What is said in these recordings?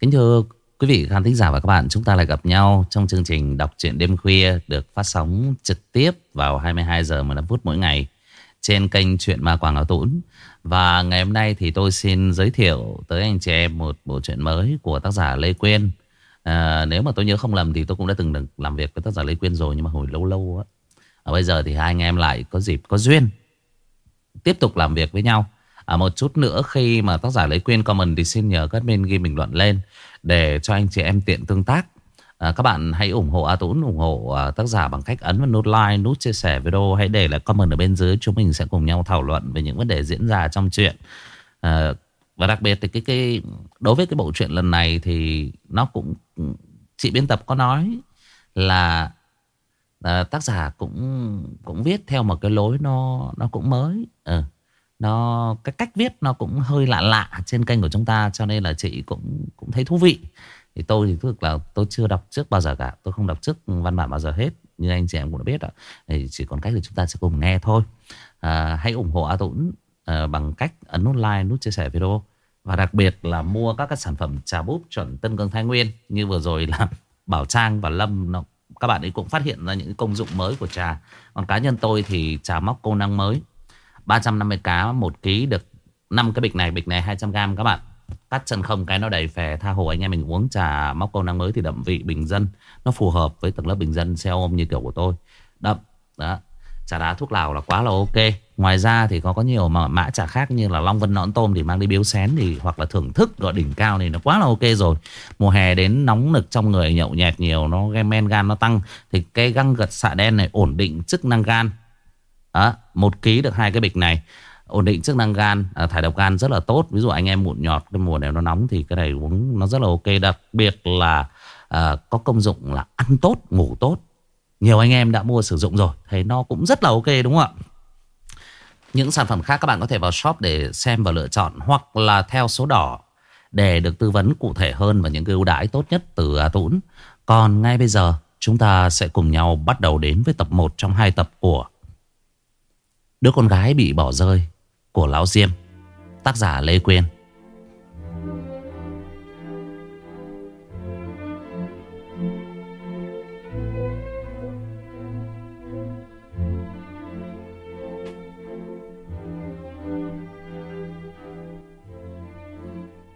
Kính thưa quý vị khán thính giả và các bạn, chúng ta lại gặp nhau trong chương trình đọc truyện đêm khuya được phát sóng trực tiếp vào 22 giờ 15 phút mỗi ngày trên kênh Truyện Ma Quảng Áo tún. Và ngày hôm nay thì tôi xin giới thiệu tới anh chị em một bộ truyện mới của tác giả Lê Quyên. À, nếu mà tôi nhớ không lầm thì tôi cũng đã từng được làm việc với tác giả Lê Quyên rồi nhưng mà hồi lâu lâu á. À, bây giờ thì hai anh em lại có dịp có duyên tiếp tục làm việc với nhau. À, một chút nữa khi mà tác giả lấy quên comment thì xin nhờ các bên ghi bình luận lên để cho anh chị em tiện tương tác. À, các bạn hãy ủng hộ A Tũng, ủng hộ à, tác giả bằng cách ấn vào nút like, nút chia sẻ video. Hãy để lại comment ở bên dưới. Chúng mình sẽ cùng nhau thảo luận về những vấn đề diễn ra trong chuyện. À, và đặc biệt thì cái cái đối với cái bộ truyện lần này thì nó cũng chị biên tập có nói là à, tác giả cũng cũng viết theo một cái lối nó nó cũng mới. Ừ nó cái cách viết nó cũng hơi lạ lạ trên kênh của chúng ta cho nên là chị cũng cũng thấy thú vị. Thì tôi thì thực là tôi chưa đọc trước bao giờ cả tôi không đọc trước văn bản bao giờ hết như anh chị em cũng đã biết rồi thì chỉ còn cách thì chúng ta sẽ cùng nghe thôi. À, hãy ủng hộ A Tũng à, bằng cách ấn nút like nút chia sẻ video. Và đặc biệt là mua các cái sản phẩm trà búp chuẩn Tân Cương Thái Nguyên như vừa rồi là Bảo Trang và Lâm nó, các bạn ấy cũng phát hiện ra những công dụng mới của trà. Còn cá nhân tôi thì trà móc công năng mới. 350 cá, một ký được 5 cái bịch này Bịch này 200g các bạn. Cắt chân không, cái nó đầy phè, Tha hồ anh em mình uống trà móc câu năng mới Thì đậm vị bình dân. Nó phù hợp với tầng lớp bình dân, xe ôm như kiểu của tôi. Đậm, đó. Trà đá thuốc lào là quá là ok. Ngoài ra thì có có nhiều mà mã trà khác như là Long Vân nõn tôm thì mang đi biếu xén thì, Hoặc là thưởng thức gọi đỉnh cao thì nó quá là ok rồi. Mùa hè đến nóng nực trong người, nhậu nhẹt nhiều, Nó men gan nó tăng. Thì cái găng gật xạ đen này ổn định chức năng gan à, một ký được hai cái bịch này. Ổn định chức năng gan à, thải độc gan rất là tốt. Ví dụ anh em mụn nhọt cái mùa này nó nóng thì cái này uống nó rất là ok. Đặc biệt là à, có công dụng là ăn tốt ngủ tốt. Nhiều anh em đã mua sử dụng rồi thấy nó cũng rất là ok đúng không ạ? Những sản phẩm khác các bạn có thể vào shop để xem và lựa chọn hoặc là theo số đỏ để được tư vấn cụ thể hơn và những cái ưu đãi tốt nhất từ A Tũng. Còn ngay bây giờ chúng ta sẽ cùng nhau bắt đầu đến với tập 1 trong hai tập của Đứa con gái bị bỏ rơi Của Lão Diêm. Tác giả Lê Quyên.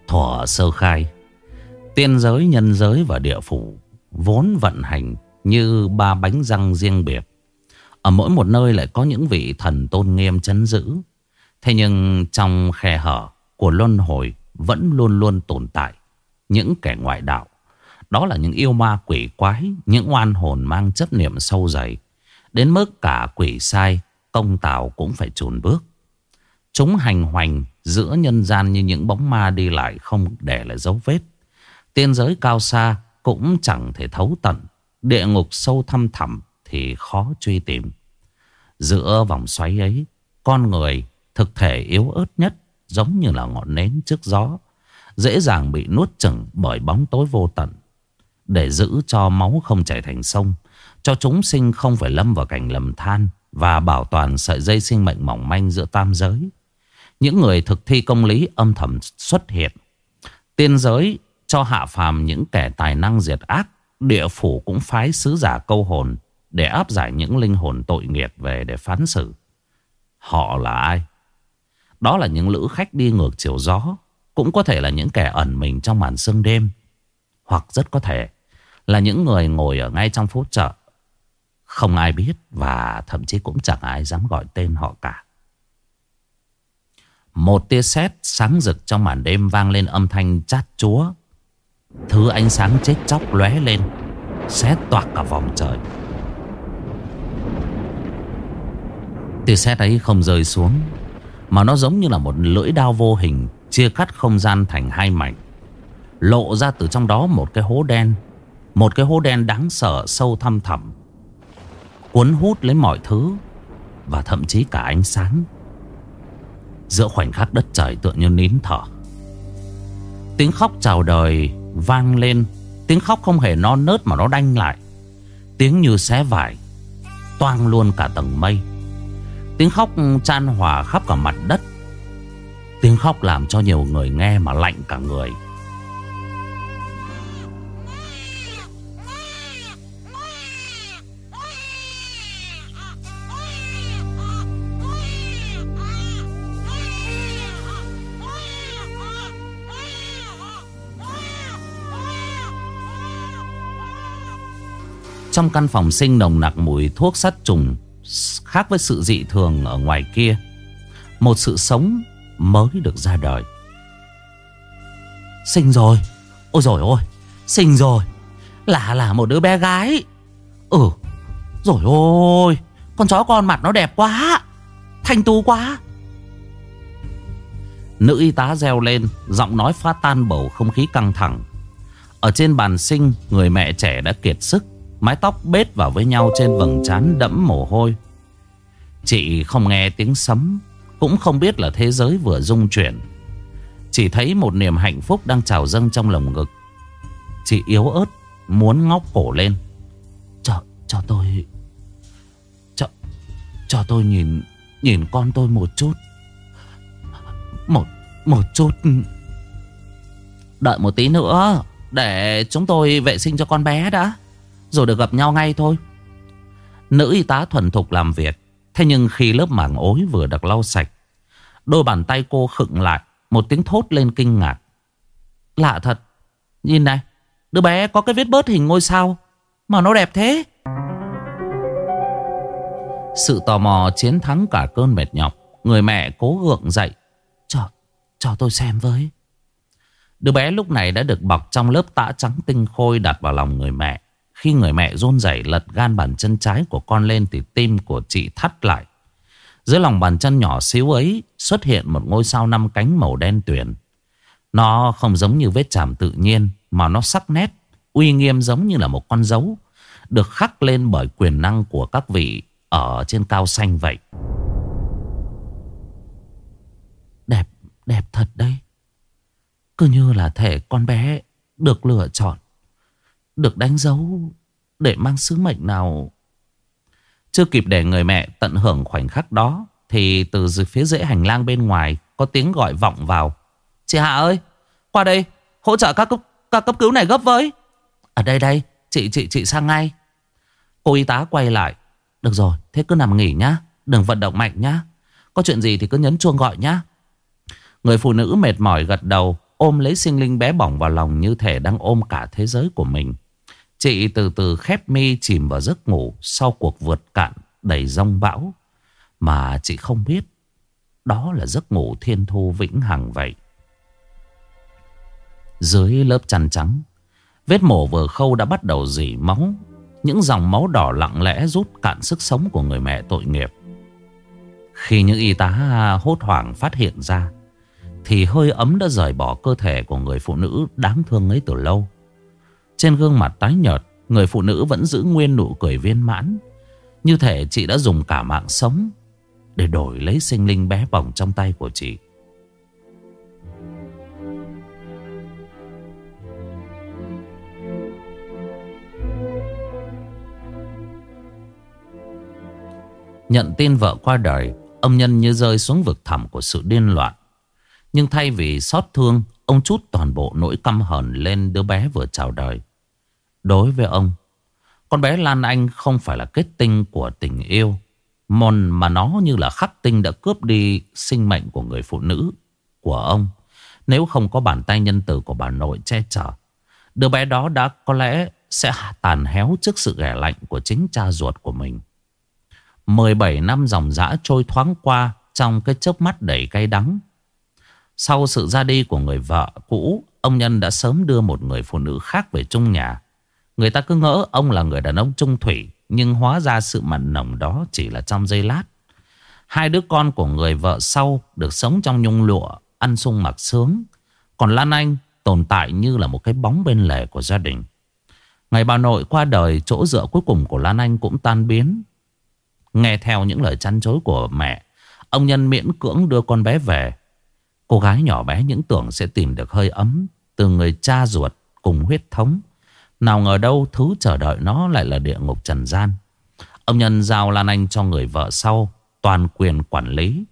Thỏa sơ khai Tiên giới, nhân giới và địa phủ Vốn vận hành như ba bánh răng riêng biệt ở mỗi một nơi lại có những vị thần tôn nghiêm chấn giữ. Thế nhưng trong khe hở của luân hồi vẫn luôn luôn tồn tại những kẻ ngoại đạo. Đó là những yêu ma quỷ quái, những oan hồn mang chấp niệm sâu dày. Đến mức cả quỷ sai, công tào cũng phải trùn bước. Chúng hành hoành giữa nhân gian như những bóng ma đi lại không để lại dấu vết. Tiên giới cao xa cũng chẳng thể thấu tận. Địa ngục sâu thăm thẳm thì khó truy tìm. Giữa vòng xoáy ấy, con người thực thể yếu ớt nhất giống như là ngọn nến trước gió, dễ dàng bị nuốt chửng bởi bóng tối vô tận. Để giữ cho máu không chảy thành sông, cho chúng sinh không phải lâm vào cảnh lầm than và bảo toàn sợi dây sinh mệnh mỏng manh giữa tam giới. Những người thực thi công lý âm thầm xuất hiện. Tiên giới cho hạ phàm những kẻ tài năng diệt ác, địa phủ cũng phái sứ giả câu hồn để áp giải những linh hồn tội nghiệp về để phán xử. Họ là ai? Đó là những lữ khách đi ngược chiều gió, cũng có thể là những kẻ ẩn mình trong màn sương đêm, hoặc rất có thể là những người ngồi ở ngay trong phố chợ. Không ai biết và thậm chí cũng chẳng ai dám gọi tên họ cả. Một tia sét sáng rực trong màn đêm vang lên âm thanh chát chúa. Thứ ánh sáng chết chóc lóe lên, xé toạc cả vòng trời. Tia sét ấy không rơi xuống, Mà nó giống như là một lưỡi đao vô hình Chia cắt không gian thành hai mảnh, Lộ ra từ trong đó một cái hố đen, Một cái hố đen đáng sợ sâu thăm thẳm, Cuốn hút lấy mọi thứ Và thậm chí cả ánh sáng. Giữa khoảnh khắc đất trời tựa như nín thở, Tiếng khóc chào đời vang lên, Tiếng khóc không hề non nớt mà nó đanh lại, Tiếng như xé vải, Toang luôn cả tầng mây. Tiếng khóc chan hòa khắp cả mặt đất. Tiếng khóc làm cho nhiều người nghe mà lạnh cả người. Trong căn phòng sinh nồng nặc mùi thuốc sát trùng Khác với sự dị thường ở ngoài kia. Một sự sống mới được ra đời. Sinh rồi. Ôi rồi ôi, Sinh rồi. Là là một đứa bé gái. Ừ Rồi ôi, Con chó con mặt nó đẹp quá, Thanh tú quá. Nữ y tá reo lên, Giọng nói phá tan bầu không khí căng thẳng. Ở trên bàn sinh, Người mẹ trẻ đã kiệt sức. Mái tóc bết vào với nhau trên vầng trán đẫm mồ hôi. Chị không nghe tiếng sấm Cũng không biết là thế giới vừa rung chuyển. Chỉ thấy một niềm hạnh phúc đang trào dâng trong lồng ngực. Chị yếu ớt Muốn ngóc cổ lên. Cho, cho tôi Cho, cho tôi nhìn Nhìn con tôi một chút. Một, một chút. Đợi một tí nữa Để chúng tôi vệ sinh cho con bé đã. Rồi được gặp nhau ngay thôi. Nữ y tá thuần thục làm việc Thế nhưng khi lớp mảng ối vừa được lau sạch Đôi bàn tay cô khựng lại Một tiếng thốt lên kinh ngạc. Lạ thật Nhìn này Đứa bé có cái vết bớt hình ngôi sao Mà nó đẹp thế. Sự tò mò chiến thắng cả cơn mệt nhọc Người mẹ cố gượng dậy. Cho, cho tôi xem với. Đứa bé lúc này đã được bọc trong lớp tã trắng tinh khôi đặt vào lòng người mẹ khi người mẹ run rẩy lật gan bàn chân trái của con lên thì tim của chị thắt lại. Dưới lòng bàn chân nhỏ xíu ấy xuất hiện một ngôi sao năm cánh màu đen tuyền. Nó không giống như vết chạm tự nhiên mà nó sắc nét, uy nghiêm giống như là một con dấu được khắc lên bởi quyền năng của các vị ở trên cao xanh vậy. Đẹp, đẹp thật đấy. Cứ như là thể con bé được lựa chọn được đánh dấu để mang sứ mệnh nào. Chưa kịp để người mẹ tận hưởng khoảnh khắc đó thì từ phía rễ hành lang bên ngoài có tiếng gọi vọng vào. Chị Hạ ơi, qua đây, hỗ trợ các cấp, các cấp cứu này gấp với. Ở đây đây, chị chị chị sang ngay. Cô y tá quay lại. Được rồi, thế cứ nằm nghỉ nhá, đừng vận động mạnh nhá. Có chuyện gì thì cứ nhấn chuông gọi nhá. Người phụ nữ mệt mỏi gật đầu, ôm lấy sinh linh bé bỏng vào lòng như thể đang ôm cả thế giới của mình. Chị từ từ khép mi chìm vào giấc ngủ sau cuộc vượt cạn đầy rông bão. Mà chị không biết đó là giấc ngủ thiên thu vĩnh hằng vậy. Dưới lớp chăn trắng, vết mổ vừa khâu đã bắt đầu dỉ máu. Những dòng máu đỏ lặng lẽ rút cạn sức sống của người mẹ tội nghiệp. Khi những y tá hốt hoảng phát hiện ra, thì hơi ấm đã rời bỏ cơ thể của người phụ nữ đáng thương ấy từ lâu. Trên gương mặt tái nhợt, Người phụ nữ vẫn giữ nguyên nụ cười viên mãn. Như thể chị đã dùng cả mạng sống Để đổi lấy sinh linh bé bỏng trong tay của chị. Nhận tin vợ qua đời Ông Nhân như rơi xuống vực thẳm của sự điên loạn. Nhưng thay vì xót thương, Ông chút toàn bộ nỗi căm hờn lên đứa bé vừa chào đời. Đối với ông Con bé Lan Anh không phải là kết tinh của tình yêu Mòn mà nó như là khắc tinh đã cướp đi sinh mệnh của người phụ nữ Của ông Nếu không có bàn tay nhân từ của bà nội che chở Đứa bé đó đã có lẽ sẽ tàn héo trước sự ghẻ lạnh của chính cha ruột của mình 17 năm dòng dã trôi thoáng qua trong cái chớp mắt đầy cay đắng. Sau sự ra đi của người vợ cũ, ông Nhân đã sớm đưa một người phụ nữ khác về chung nhà. Người ta cứ ngỡ ông là người đàn ông trung thủy, Nhưng hóa ra sự mặn nồng đó chỉ là trong giây lát. Hai đứa con của người vợ sau Được sống trong nhung lụa, Ăn sung mặc sướng. Còn Lan Anh tồn tại như là một cái bóng bên lề của gia đình. Ngày bà nội qua đời, Chỗ dựa cuối cùng của Lan Anh cũng tan biến. Nghe theo những lời chăn chối của mẹ, Ông Nhân miễn cưỡng đưa con bé về. Cô gái nhỏ bé những tưởng sẽ tìm được hơi ấm Từ người cha ruột cùng huyết thống nào ngờ đâu thứ chờ đợi nó lại là địa ngục trần gian. Ông Nhân giao Lan Anh cho người vợ sau toàn quyền quản lý.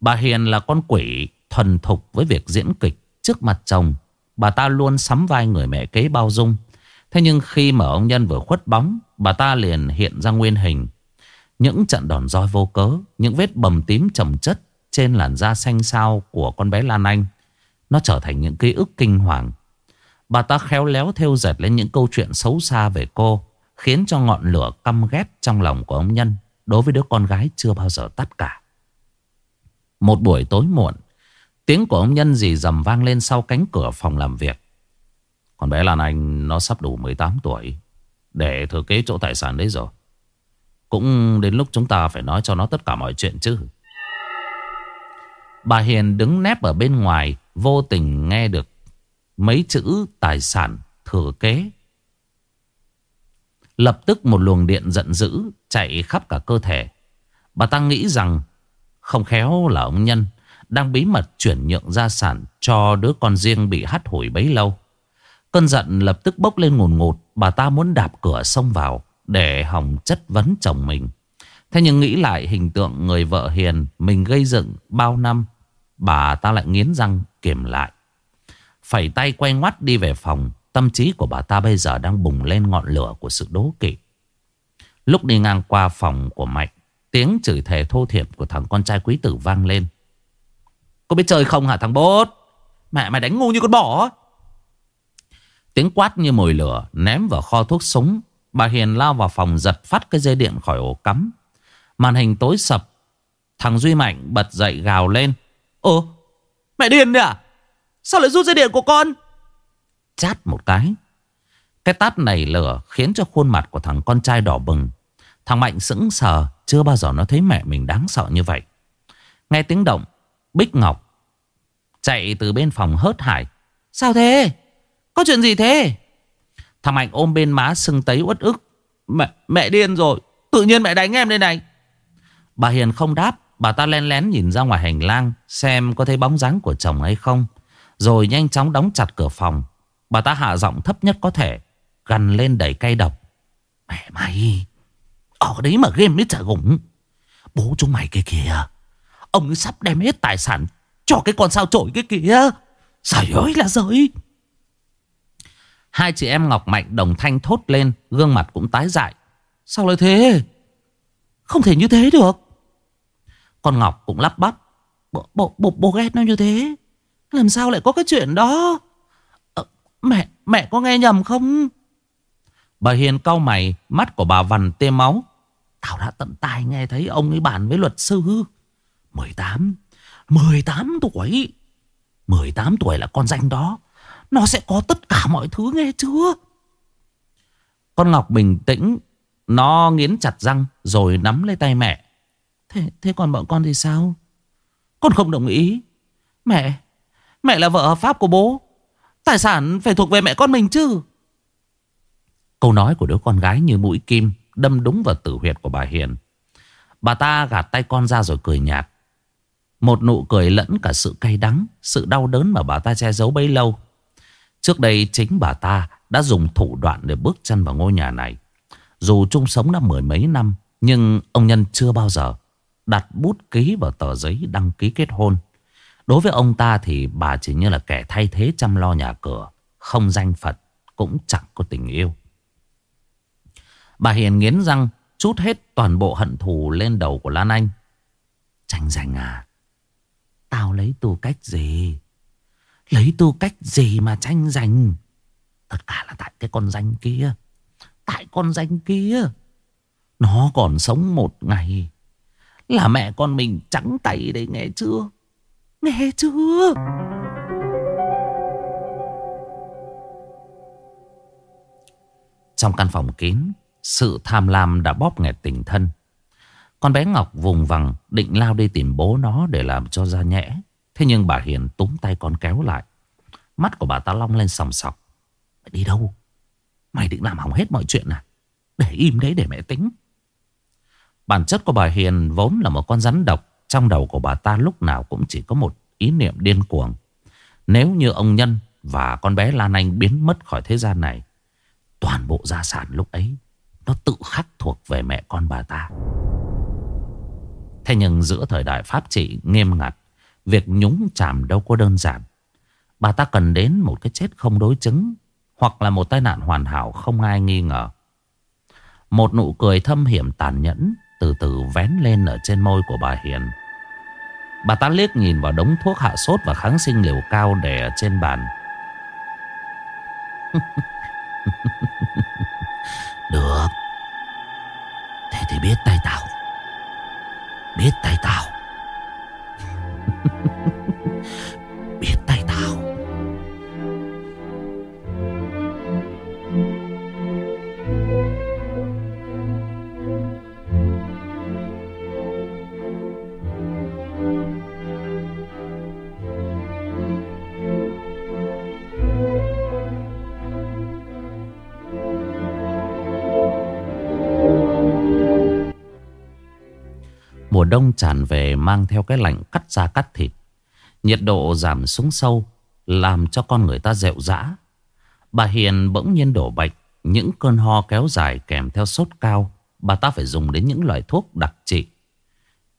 Bà Hiền là con quỷ thuần thục với việc diễn kịch trước mặt chồng. Bà ta luôn sắm vai người mẹ kế bao dung. Thế nhưng khi mà ông Nhân vừa khuất bóng, bà ta liền hiện ra nguyên hình. Những trận đòn roi vô cớ, những vết bầm tím trầm chất trên làn da xanh xao của con bé Lan Anh. Nó trở thành những ký ức kinh hoàng Bà ta khéo léo theo dệt lên những câu chuyện xấu xa về cô, Khiến cho ngọn lửa căm ghét trong lòng của ông Nhân Đối với đứa con gái chưa bao giờ tắt cả. Một buổi tối muộn, Tiếng của ông Nhân dì dầm vang lên sau cánh cửa phòng làm việc. Con bé Lan Anh, nó sắp đủ 18 tuổi, Để thừa kế chỗ tài sản đấy rồi. Cũng đến lúc chúng ta phải nói cho nó tất cả mọi chuyện chứ. Bà Hiền đứng nép ở bên ngoài, Vô tình nghe được mấy chữ tài sản thừa kế Lập tức một luồng điện giận dữ chạy khắp cả cơ thể. Bà ta nghĩ rằng không khéo là ông Nhân đang bí mật chuyển nhượng gia sản cho đứa con riêng bị hắt hủi bấy lâu. Cơn giận lập tức bốc lên ngùn ngụt, bà ta muốn đạp cửa xông vào để hòng chất vấn chồng mình. Thế nhưng nghĩ lại hình tượng người vợ hiền mình gây dựng bao năm, bà ta lại nghiến răng kiềm lại. Phẩy tay quay ngoắt đi về phòng, Tâm trí của bà ta bây giờ đang bùng lên ngọn lửa của sự đố kỵ. Lúc đi ngang qua phòng của Mạnh, tiếng chửi thề thô thiệp của thằng con trai quý tử vang lên. Có biết chơi không hả thằng bốt? Mẹ mày đánh ngu như con bò. Tiếng quát như mồi lửa ném vào kho thuốc súng. Bà Hiền lao vào phòng giật phát cái dây điện khỏi ổ cắm. Màn hình tối sập. Thằng Duy Mạnh bật dậy gào lên. Ồ, mẹ điên đấy à? Sao lại rút dây điện của con? chát một cái. Cái tát này lửa khiến cho khuôn mặt của thằng con trai đỏ bừng. Thằng Mạnh sững sờ, chưa bao giờ nó thấy mẹ mình đáng sợ như vậy. Nghe tiếng động, Bích Ngọc chạy từ bên phòng hớt hải. Sao thế? Có chuyện gì thế? Thằng Mạnh ôm bên má sưng tấy uất ức. Mẹ, mẹ điên rồi, tự nhiên mẹ đánh em đây này. Bà Hiền không đáp, bà ta len lén nhìn ra ngoài hành lang xem có thấy bóng dáng của chồng hay không. Rồi nhanh chóng đóng chặt cửa phòng. Bà ta hạ giọng thấp nhất có thể Gần lên đầy cay độc. Mẹ mày Ở đấy mà game mới trả gủng. Bố chúng mày kia kìa Ông ấy sắp đem hết tài sản Cho cái con sao trổi cái kìa. Trời ơi là giới Hai chị em Ngọc Mạnh đồng thanh thốt lên Gương mặt cũng tái dại. Sao lại thế? Không thể như thế được. Con Ngọc cũng lắp bắp Bố, bộ, bộ ghét nó như thế. Làm sao lại có cái chuyện đó Mẹ, mẹ có nghe nhầm không? Bà Hiền cau mày, mắt của bà vằn tê máu. Tao đã tận tai nghe thấy ông ấy bàn với luật sư. 18, 18 tuổi. 18 tuổi là con danh đó. Nó sẽ có tất cả mọi thứ nghe chưa? Con Ngọc bình tĩnh. Nó nghiến chặt răng rồi nắm lấy tay mẹ. Thế, thế còn bọn con thì sao? Con không đồng ý. Mẹ, mẹ là vợ hợp pháp của bố. Tài sản phải thuộc về mẹ con mình chứ. Câu nói của đứa con gái như mũi kim Đâm đúng vào tử huyệt của bà Hiền. Bà ta gạt tay con ra rồi cười nhạt. Một nụ cười lẫn cả sự cay đắng, Sự đau đớn mà bà ta che giấu bấy lâu. Trước đây chính bà ta đã dùng thủ đoạn để bước chân vào ngôi nhà này. Dù chung sống đã mười mấy năm, Nhưng ông Nhân chưa bao giờ đặt bút ký vào tờ giấy đăng ký kết hôn. Đối với ông ta thì bà chỉ như là kẻ thay thế chăm lo nhà cửa. Không danh Phật, cũng chẳng có tình yêu. Bà Hiền nghiến răng, chút hết toàn bộ hận thù lên đầu của Lan Anh. Tranh giành à, tao lấy tư cách gì? Lấy tư cách gì mà tranh giành? Tất cả là tại cái con danh kia. Tại con danh kia. Nó còn sống một ngày. Là mẹ con mình trắng tay đấy nghe chưa? Nghe chưa? Trong căn phòng kín, sự tham lam đã bóp nghẹt tình thân. Con bé Ngọc vùng vằng định lao đi tìm bố nó để làm cho ra nhẽ. Thế nhưng bà Hiền túm tay con kéo lại. Mắt của bà ta long lên sòng sọc. Mày đi đâu? Mày định làm hỏng hết mọi chuyện à? Để im đấy để mẹ tính. Bản chất của bà Hiền vốn là một con rắn độc trong đầu của bà ta lúc nào cũng chỉ có một ý niệm điên cuồng. Nếu như ông Nhân và con bé Lan Anh biến mất khỏi thế gian này, toàn bộ gia sản lúc ấy nó tự khắc thuộc về mẹ con bà ta. Thế nhưng giữa thời đại pháp trị nghiêm ngặt, việc nhúng chàm đâu có đơn giản. Bà ta cần đến một cái chết không đối chứng hoặc là một tai nạn hoàn hảo không ai nghi ngờ. Một nụ cười thâm hiểm tàn nhẫn từ từ vén lên ở trên môi của bà Hiền. Bà ta liếc nhìn vào đống thuốc hạ sốt và kháng sinh liều cao để ở trên bàn. Được Thế thì biết tay tao Biết tay tao Biết tay Mùa đông tràn về mang theo cái lạnh cắt da cắt thịt. Nhiệt độ giảm xuống sâu, làm cho con người ta dẹo dã. Bà Hiền bỗng nhiên đổ bệnh, những cơn ho kéo dài kèm theo sốt cao. Bà ta phải dùng đến những loại thuốc đặc trị.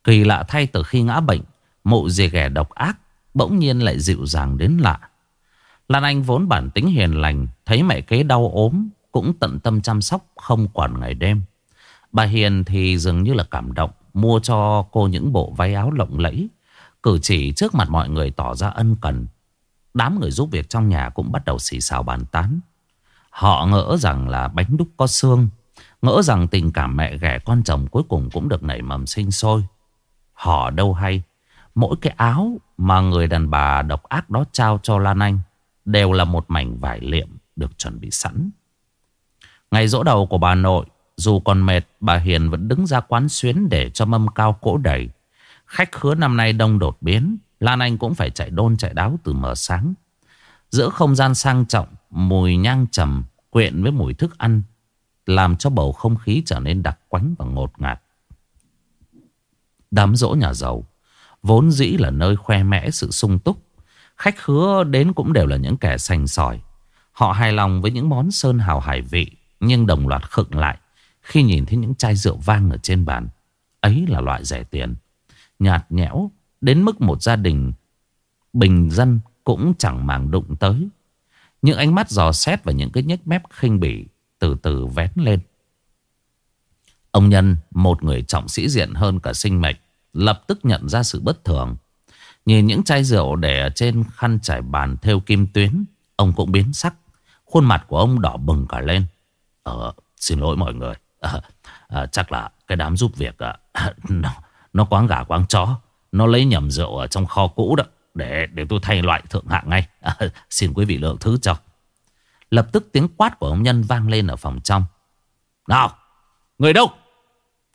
Kỳ lạ thay từ khi ngã bệnh, mụ dì ghẻ độc ác, bỗng nhiên lại dịu dàng đến lạ. Lan Anh vốn bản tính hiền lành, thấy mẹ kế đau ốm, cũng tận tâm chăm sóc không quản ngày đêm. Bà Hiền thì dường như là cảm động Mua cho cô những bộ váy áo lộng lẫy. Cử chỉ trước mặt mọi người tỏ ra ân cần. Đám người giúp việc trong nhà cũng bắt đầu xì xào bàn tán. Họ ngỡ rằng là bánh đúc có xương, Ngỡ rằng tình cảm mẹ ghẻ con chồng cuối cùng cũng được nảy mầm sinh sôi. Họ đâu hay, Mỗi cái áo mà người đàn bà độc ác đó trao cho Lan Anh Đều là một mảnh vải liệm được chuẩn bị sẵn. Ngày dỗ đầu của bà nội dù còn mệt, bà Hiền vẫn đứng ra quán xuyến để cho mâm cao cỗ đầy. Khách khứa năm nay đông đột biến, Lan Anh cũng phải chạy đôn chạy đáo từ mờ sáng. Giữa không gian sang trọng, mùi nhang trầm quyện với mùi thức ăn, làm cho bầu không khí trở nên đặc quánh và ngột ngạt. Đám dỗ nhà giàu, vốn dĩ là nơi khoe mẽ sự sung túc. Khách khứa đến cũng đều là những kẻ sành sỏi. Họ hài lòng với những món sơn hào hải vị, nhưng đồng loạt khựng lại khi nhìn thấy những chai rượu vang ở trên bàn, Ấy là loại rẻ tiền. Nhạt nhẽo, Đến mức một gia đình Bình dân cũng chẳng màng đụng tới. Những ánh mắt dò xét Và những cái nhếch mép khinh bỉ Từ từ vén lên. Ông Nhân, Một người trọng sĩ diện hơn cả sinh mệnh, Lập tức nhận ra sự bất thường. Nhìn những chai rượu để ở trên khăn trải bàn theo kim tuyến, Ông cũng biến sắc. Khuôn mặt của ông đỏ bừng cả lên. Ờ xin lỗi mọi người à, à, Chắc là cái đám giúp việc à, nó, nó quáng gà quáng chó. Nó lấy nhầm rượu ở trong kho cũ đó Để để tôi thay loại thượng hạng ngay. À, Xin quý vị lượng thứ cho. Lập tức tiếng quát của ông Nhân vang lên ở phòng trong. Nào Người đâu?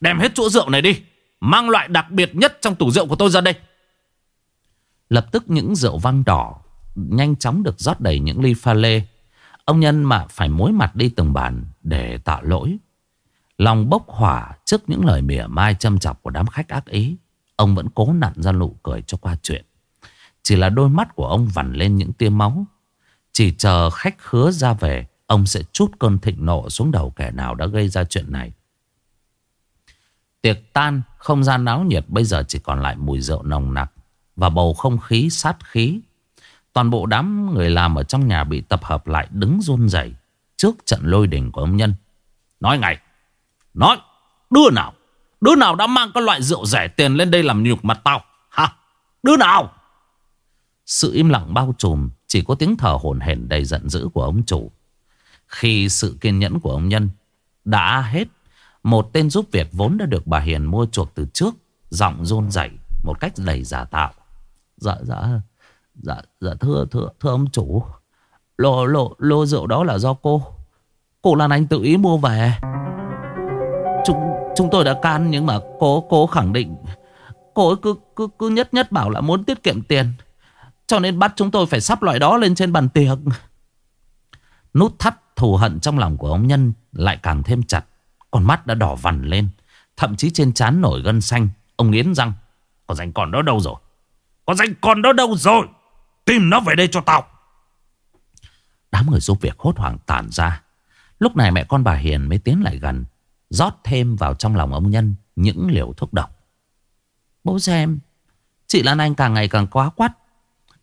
Đem hết chỗ rượu này đi. Mang loại đặc biệt nhất trong tủ rượu của tôi ra đây. Lập tức những rượu vang đỏ Nhanh chóng được rót đầy những ly pha lê. Ông Nhân mà phải mối mặt đi từng bàn Để tạ lỗi. Lòng bốc hỏa trước những lời mỉa mai châm chọc của đám khách ác ý. Ông vẫn cố nặn ra nụ cười cho qua chuyện. Chỉ là đôi mắt của ông vằn lên những tia máu. Chỉ chờ khách khứa ra về, ông sẽ chút cơn thịnh nộ xuống đầu kẻ nào đã gây ra chuyện này. Tiệc tan, không gian náo nhiệt bây giờ chỉ còn lại mùi rượu nồng nặc và bầu không khí sát khí. Toàn bộ đám người làm ở trong nhà bị tập hợp lại đứng run rẩy trước trận lôi đình của ông Nhân. Nói ngay, Nói, Đứa nào? Đứa nào đã mang cái loại rượu rẻ tiền lên đây làm nhục mặt tao? Hả? Đứa nào? Sự im lặng bao trùm, Chỉ có tiếng thở hổn hển đầy giận dữ của ông chủ. Khi sự kiên nhẫn của ông Nhân Đã hết, Một tên giúp việc vốn đã được bà Hiền mua chuộc từ trước, Giọng rôn rẩy Một cách đầy giả tạo. Dạ dạ Dạ dạ thưa thưa thưa ông chủ. Lô lô lô rượu đó là do cô. Cô Lan Anh tự ý mua về. Chúng tôi đã can nhưng mà cô cô khẳng định cô ấy cứ cứ cứ nhất nhất bảo là muốn tiết kiệm tiền. Cho nên bắt chúng tôi phải sắp loại đó lên trên bàn tiệc. Nút thắt thù hận trong lòng của ông Nhân lại càng thêm chặt. Con mắt đã đỏ vằn lên. Thậm chí trên trán nổi gân xanh. Ông nghiến răng. Con danh còn đó đâu rồi? Con danh còn đó đâu rồi? Tìm nó về đây cho tao. Đám người giúp việc hốt hoảng tản ra. Lúc này mẹ con bà Hiền mới tiến lại gần rót thêm vào trong lòng ông Nhân những liều thuốc độc. Bố xem, chị Lan Anh càng ngày càng quá quắt.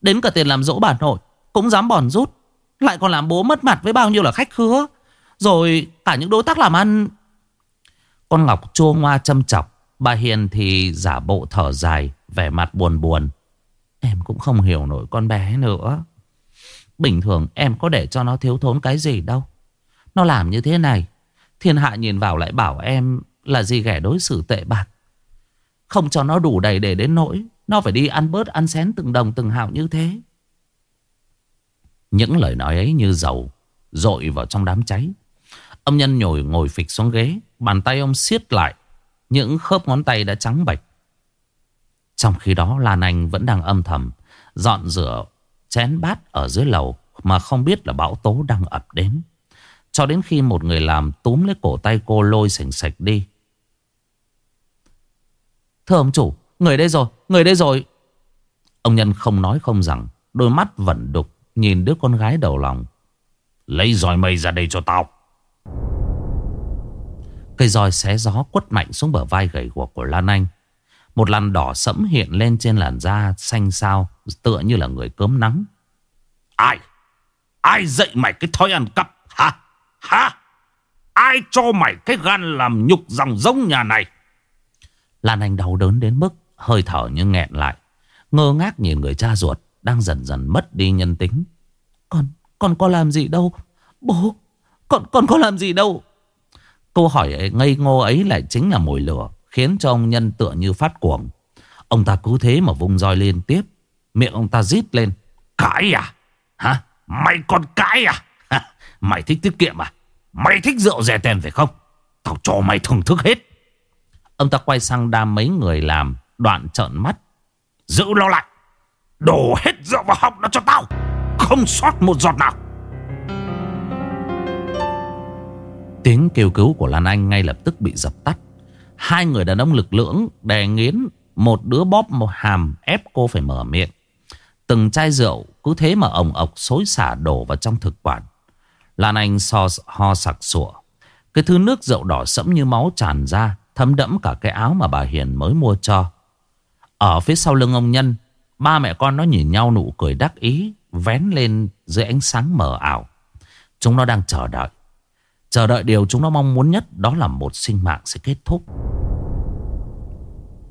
Đến cả tiền làm dỗ bà nội cũng dám bòn rút. Lại còn làm bố mất mặt với bao nhiêu là khách khứa. Rồi cả những đối tác làm ăn. Con Ngọc chua ngoa châm chọc. Bà Hiền thì giả bộ thở dài, vẻ mặt buồn buồn. Em cũng không hiểu nổi con bé nữa. Bình thường em có để cho nó thiếu thốn cái gì đâu. Nó làm như thế này Thiên hạ nhìn vào lại bảo em Là gì ghẻ đối xử tệ bạc. Không cho nó đủ đầy để đến nỗi Nó phải đi ăn bớt ăn xén từng đồng từng hào như thế. Những lời nói ấy như dầu dội vào trong đám cháy. Ông nhân nhồi ngồi phịch xuống ghế, Bàn tay ông siết lại, Những khớp ngón tay đã trắng bạch Trong khi đó, Lan Anh vẫn đang âm thầm Dọn rửa chén bát ở dưới lầu Mà không biết là bão tố đang ập đến. Cho đến khi một người làm túm lấy cổ tay cô lôi sành sạch đi. Thưa ông chủ Người đây rồi, người đây rồi. Ông nhân không nói không rằng Đôi mắt vẫn đục Nhìn đứa con gái đầu lòng. Lấy roi mây ra đây cho tao. Cây roi xé gió quất mạnh xuống bờ vai gầy guộc của Lan Anh. Một làn đỏ sẫm hiện lên trên làn da xanh xao Tựa như là người cớm nắng. Ai? Ai dạy mày cái thói ăn cắp? Hả? Ai cho mày cái gan làm nhục dòng giống nhà này? Lan Anh đau đớn đến mức hơi thở như nghẹn lại. Ngơ ngác nhìn người cha ruột đang dần dần mất đi nhân tính. Con, con có làm gì đâu? Bố, con, con có làm gì đâu? Câu hỏi ngây ngô ấy lại chính là mồi lửa khiến cho ông nhân tựa như phát cuồng. Ông ta cứ thế mà vung roi liên tiếp. Miệng ông ta rít lên. Cãi à? Hả? Mày còn cãi à? Mày thích tiết kiệm à? Mày thích rượu rẻ tiền phải không? Tao cho mày thưởng thức hết. Ông ta quay sang đam mấy người làm đoạn trợn mắt. Giữ lo lại. Đổ hết rượu vào họng nó cho tao. Không sót một giọt nào. Tiếng kêu cứu của Lan Anh ngay lập tức bị dập tắt. Hai người đàn ông lực lưỡng đè nghiến một đứa bóp một hàm ép cô phải mở miệng. Từng chai rượu cứ thế mà ồng ọc xối xả đổ vào trong thực quản. Lan Anh so, ho sặc sụa. Cái thứ nước rượu đỏ sẫm như máu tràn ra, thấm đẫm cả cái áo mà bà Hiền mới mua cho. Ở phía sau lưng ông Nhân, ba mẹ con nó nhìn nhau nụ cười đắc ý, vén lên dưới ánh sáng mờ ảo. Chúng nó đang chờ đợi. Chờ đợi điều chúng nó mong muốn nhất đó là một sinh mạng sẽ kết thúc.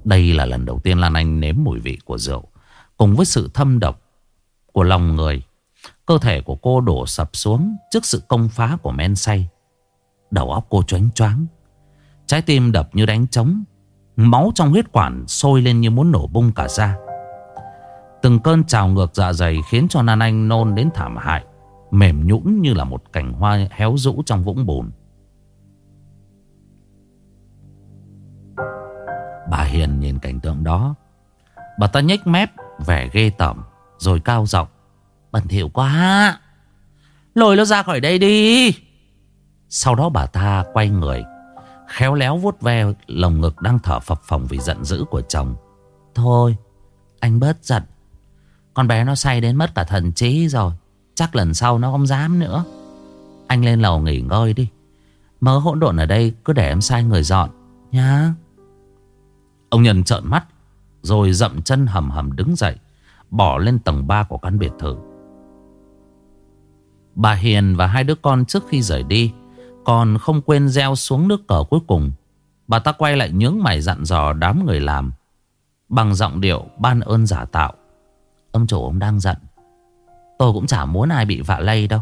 Đây là lần đầu tiên Lan Anh nếm mùi vị của rượu. Cùng với sự thâm độc của lòng người. Cơ thể của cô đổ sập xuống trước sự công phá của men say. Đầu óc cô choáng choáng. Trái tim đập như đánh trống. Máu trong huyết quản sôi lên như muốn nổ bung cả ra. Từng cơn trào ngược dạ dày khiến cho Nan Anh nôn đến thảm hại. Mềm nhũn như là một cành hoa héo rũ trong vũng bùn. Bà Hiền nhìn cảnh tượng đó Bà ta nhếch mép, Vẻ ghê tởm, Rồi cao giọng Bẩn thỉu quá. Lôi nó ra khỏi đây đi. Sau đó bà ta quay người, Khéo léo vuốt ve lồng ngực đang thở phập phồng vì giận dữ của chồng. Thôi, Anh bớt giận. Con bé nó say đến mất cả thần trí rồi. Chắc lần sau nó không dám nữa. Anh lên lầu nghỉ ngơi đi. Mớ hỗn độn ở đây cứ để em sai người dọn, Nhá. Ông Nhân trợn mắt, Rồi dậm chân hầm hầm đứng dậy, Bỏ lên tầng 3 của căn biệt thự. Bà Hiền và hai đứa con trước khi rời đi, Còn không quên gieo xuống nước cờ cuối cùng. Bà ta quay lại nhướng mày dặn dò đám người làm, Bằng giọng điệu ban ơn giả tạo. Ông chủ ông đang giận. Tôi cũng chả muốn ai bị vạ lây đâu.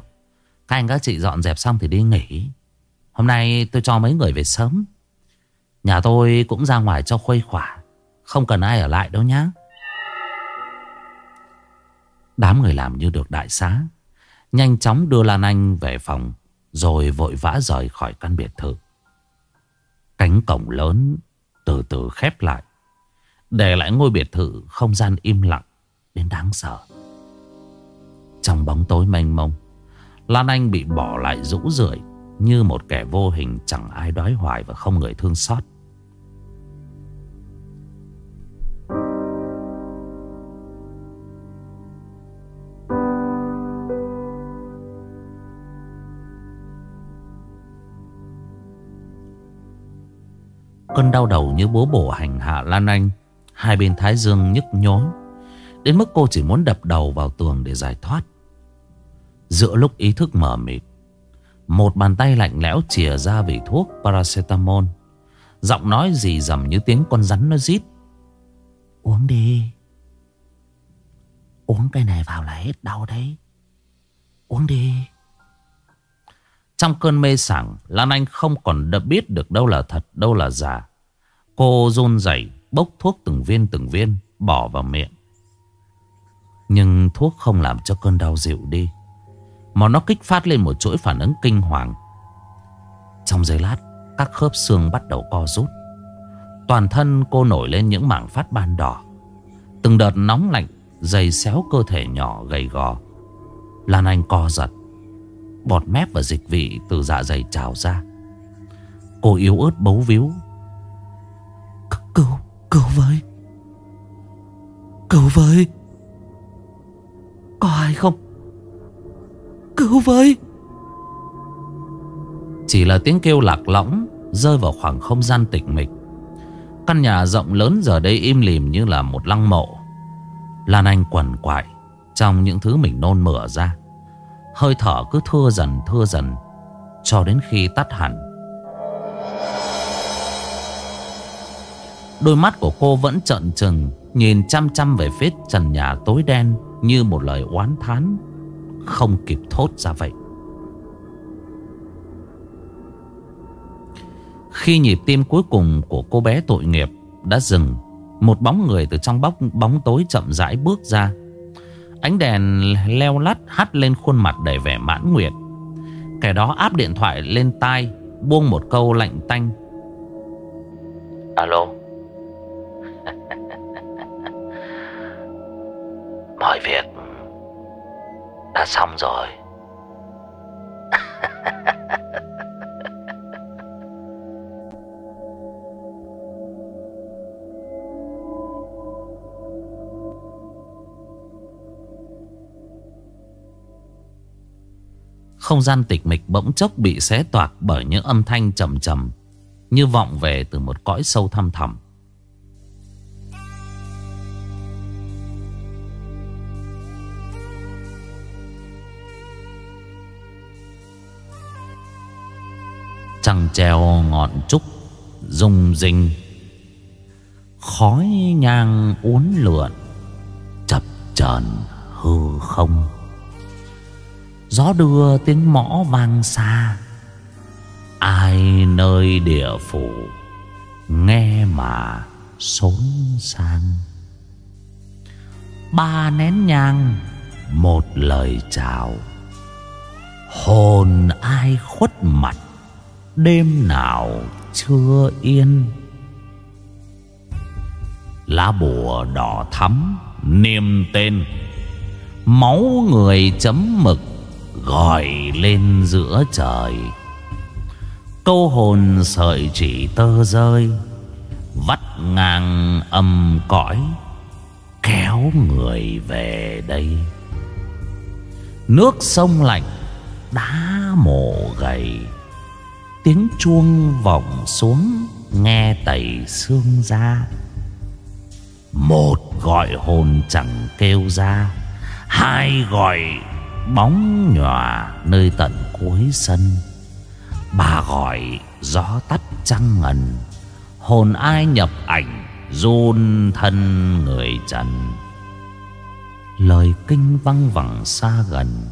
Các anh các chị dọn dẹp xong thì đi nghỉ. Hôm nay tôi cho mấy người về sớm. Nhà tôi cũng ra ngoài cho khuây khỏa. Không cần ai ở lại đâu nhá. Đám người làm như được đại xá. Nhanh chóng đưa Lan Anh về phòng, Rồi vội vã rời khỏi căn biệt thự. Cánh cổng lớn từ từ khép lại, Để lại ngôi biệt thự không gian im lặng Đến đáng sợ. Trong bóng tối mênh mông, Lan Anh bị bỏ lại rũ rượi Như một kẻ vô hình chẳng ai đói hoài và không người thương xót. Cơn đau đầu như bố bổ hành hạ Lan Anh. Hai bên thái dương nhức nhối. Đến mức cô chỉ muốn đập đầu vào tường để giải thoát. Giữa lúc ý thức mở mịt Một bàn tay lạnh lẽo chìa ra vị thuốc paracetamol. Giọng nói gì dầm như tiếng con rắn nó rít. Uống đi. Uống cái này vào là hết đau đấy. Uống đi. Trong cơn mê sảng Lan Anh không còn đập biết được đâu là thật Đâu là giả Cô run rẩy, bốc thuốc từng viên từng viên, Bỏ vào miệng. Nhưng thuốc không làm cho cơn đau dịu đi, Mà nó kích phát lên một chuỗi phản ứng kinh hoàng. Trong giây lát, Các khớp xương bắt đầu co rút. Toàn thân cô nổi lên những mảng phát ban đỏ. Từng đợt nóng lạnh Dày xéo cơ thể nhỏ gầy gò. Lan Anh co giật, Bọt mép và dịch vị từ dạ dày trào ra. Cô yếu ớt bấu víu Cứu, cứu với. Cứu với. Có ai không? Cứu với. Chỉ là tiếng kêu lạc lõng Rơi vào khoảng không gian tịch mịch. Căn nhà rộng lớn giờ đây im lìm như là một lăng mộ. Lan Anh quằn quại Trong những thứ mình nôn mửa ra. Hơi thở cứ thưa dần thưa dần Cho đến khi tắt hẳn. Đôi mắt của cô vẫn trợn trừng Nhìn chăm chăm về phía trần nhà tối đen Như một lời oán thán. Không kịp thốt ra vậy. Khi nhịp tim cuối cùng của cô bé tội nghiệp đã dừng Một bóng người từ trong bóng, bóng tối chậm rãi bước ra. Ánh đèn leo lắt hắt lên khuôn mặt đầy vẻ mãn nguyện. Kẻ đó áp điện thoại lên tai Buông một câu lạnh tanh. Alo? Mọi việc Đã xong rồi. Không gian tịch mịch bỗng chốc bị xé toạc bởi những âm thanh trầm trầm, Như vọng về từ một cõi sâu thăm thẳm. Trăng treo ngọn trúc rung rinh. Khói nhang uốn lượn, Chập chờn hư không. Gió đưa tiếng mõ vang xa. Ai nơi địa phủ Nghe mà xốn sang. Ba nén nhang, Một lời chào. Hồn ai khuất mặt Đêm nào chưa yên. Lá bùa đỏ thắm, Niêm tên. Máu người chấm mực, Gọi lên giữa trời. Câu hồn sợi chỉ tơ rơi, Vắt ngang âm cõi, Kéo người về đây. Nước sông lạnh, Đá mồ gầy. Tiếng chuông vọng xuống Nghe tẩy xương ra Một gọi hồn chẳng kêu ra, Hai gọi bóng nhòa nơi tận cuối sân. Bà gọi gió tắt trăng ngần, Hồn ai nhập ảnh run thân người trần. Lời kinh văng vẳng xa gần,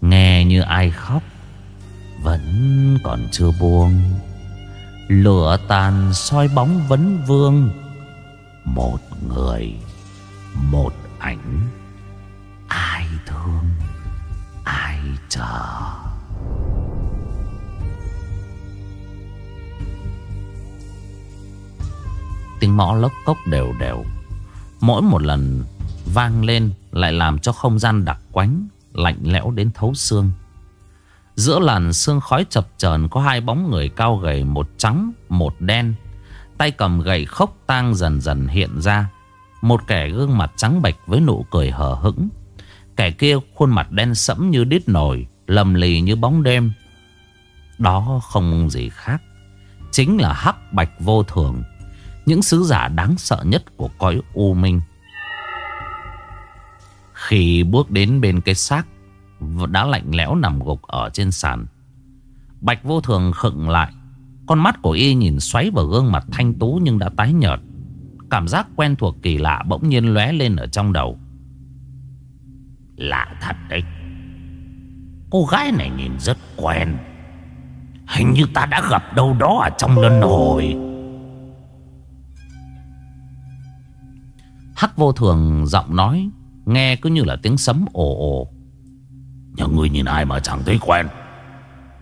Nghe như ai khóc vẫn còn chưa buông. Lửa tàn soi bóng vấn vương, Một người, Một ảnh. Ai thương, Ai chờ? Tiếng mõ lốc cốc đều đều. Mỗi một lần vang lên Lại làm cho không gian đặc quánh Lạnh lẽo đến thấu xương. Giữa làn sương khói chập chờn Có hai bóng người cao gầy Một trắng, một đen. Tay cầm gậy khốc tang dần dần hiện ra. Một kẻ gương mặt trắng bệch Với nụ cười hờ hững. Kẻ kia khuôn mặt đen sẫm như đít nồi Lầm lì như bóng đêm. Đó không gì khác Chính là hắc bạch vô thường Những sứ giả đáng sợ nhất của cõi u minh. Khi bước đến bên cái xác đã lạnh lẽo nằm gục ở trên sàn. Bạch vô thường khựng lại. Con mắt của y nhìn xoáy vào gương mặt thanh tú nhưng đã tái nhợt. Cảm giác quen thuộc kỳ lạ bỗng nhiên lóe lên ở trong đầu. Lạ thật đấy. Cô gái này nhìn rất quen. Hình như ta đã gặp đâu đó ở trong luân hồi. Hắc vô thường giọng nói, Nghe cứ như là tiếng sấm ồ ồ. Nhưng ngươi nhìn ai mà chẳng thấy quen.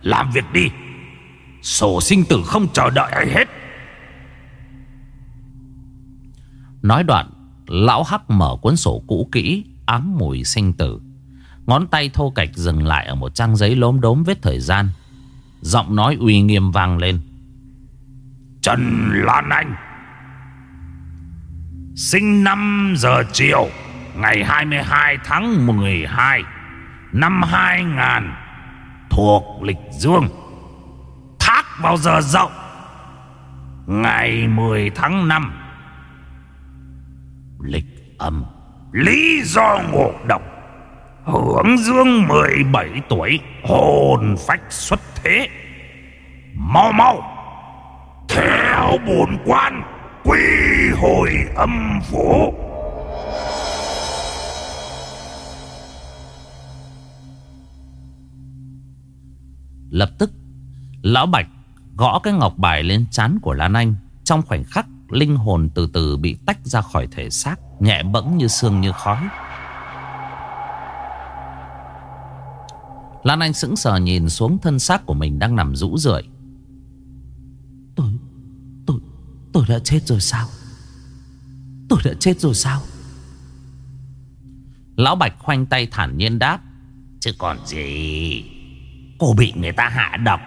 Làm việc đi. Sổ sinh tử không chờ đợi ai hết. Nói đoạn, Lão Hắc mở cuốn sổ cũ kỹ, Ám mùi sinh tử. Ngón tay thô cạch dừng lại Ở một trang giấy lốm đốm vết thời gian. Giọng nói uy nghiêm vang lên. Trần Lan Anh. Sinh 5 giờ chiều, Ngày 22 tháng 12 Năm 2000 Thuộc lịch dương. Thác vào giờ dậu, Ngày 10 tháng 5 Lịch âm. Lý do ngộ độc Hướng dương 17 tuổi, Hồn phách xuất thế. Mau mau, Theo bổn quan, Quy hồi âm phủ. Lập tức Lão Bạch gõ cái ngọc bài lên chán của Lan Anh. Trong khoảnh khắc Linh hồn từ từ bị tách ra khỏi thể xác Nhẹ bẫng như sương như khói. Lan Anh sững sờ nhìn xuống thân xác của mình đang nằm rũ rượi. Tôi Tôi Tôi đã chết rồi sao? Tôi đã chết rồi sao? Lão Bạch khoanh tay thản nhiên đáp. Chứ còn gì Cô bị người ta hạ độc.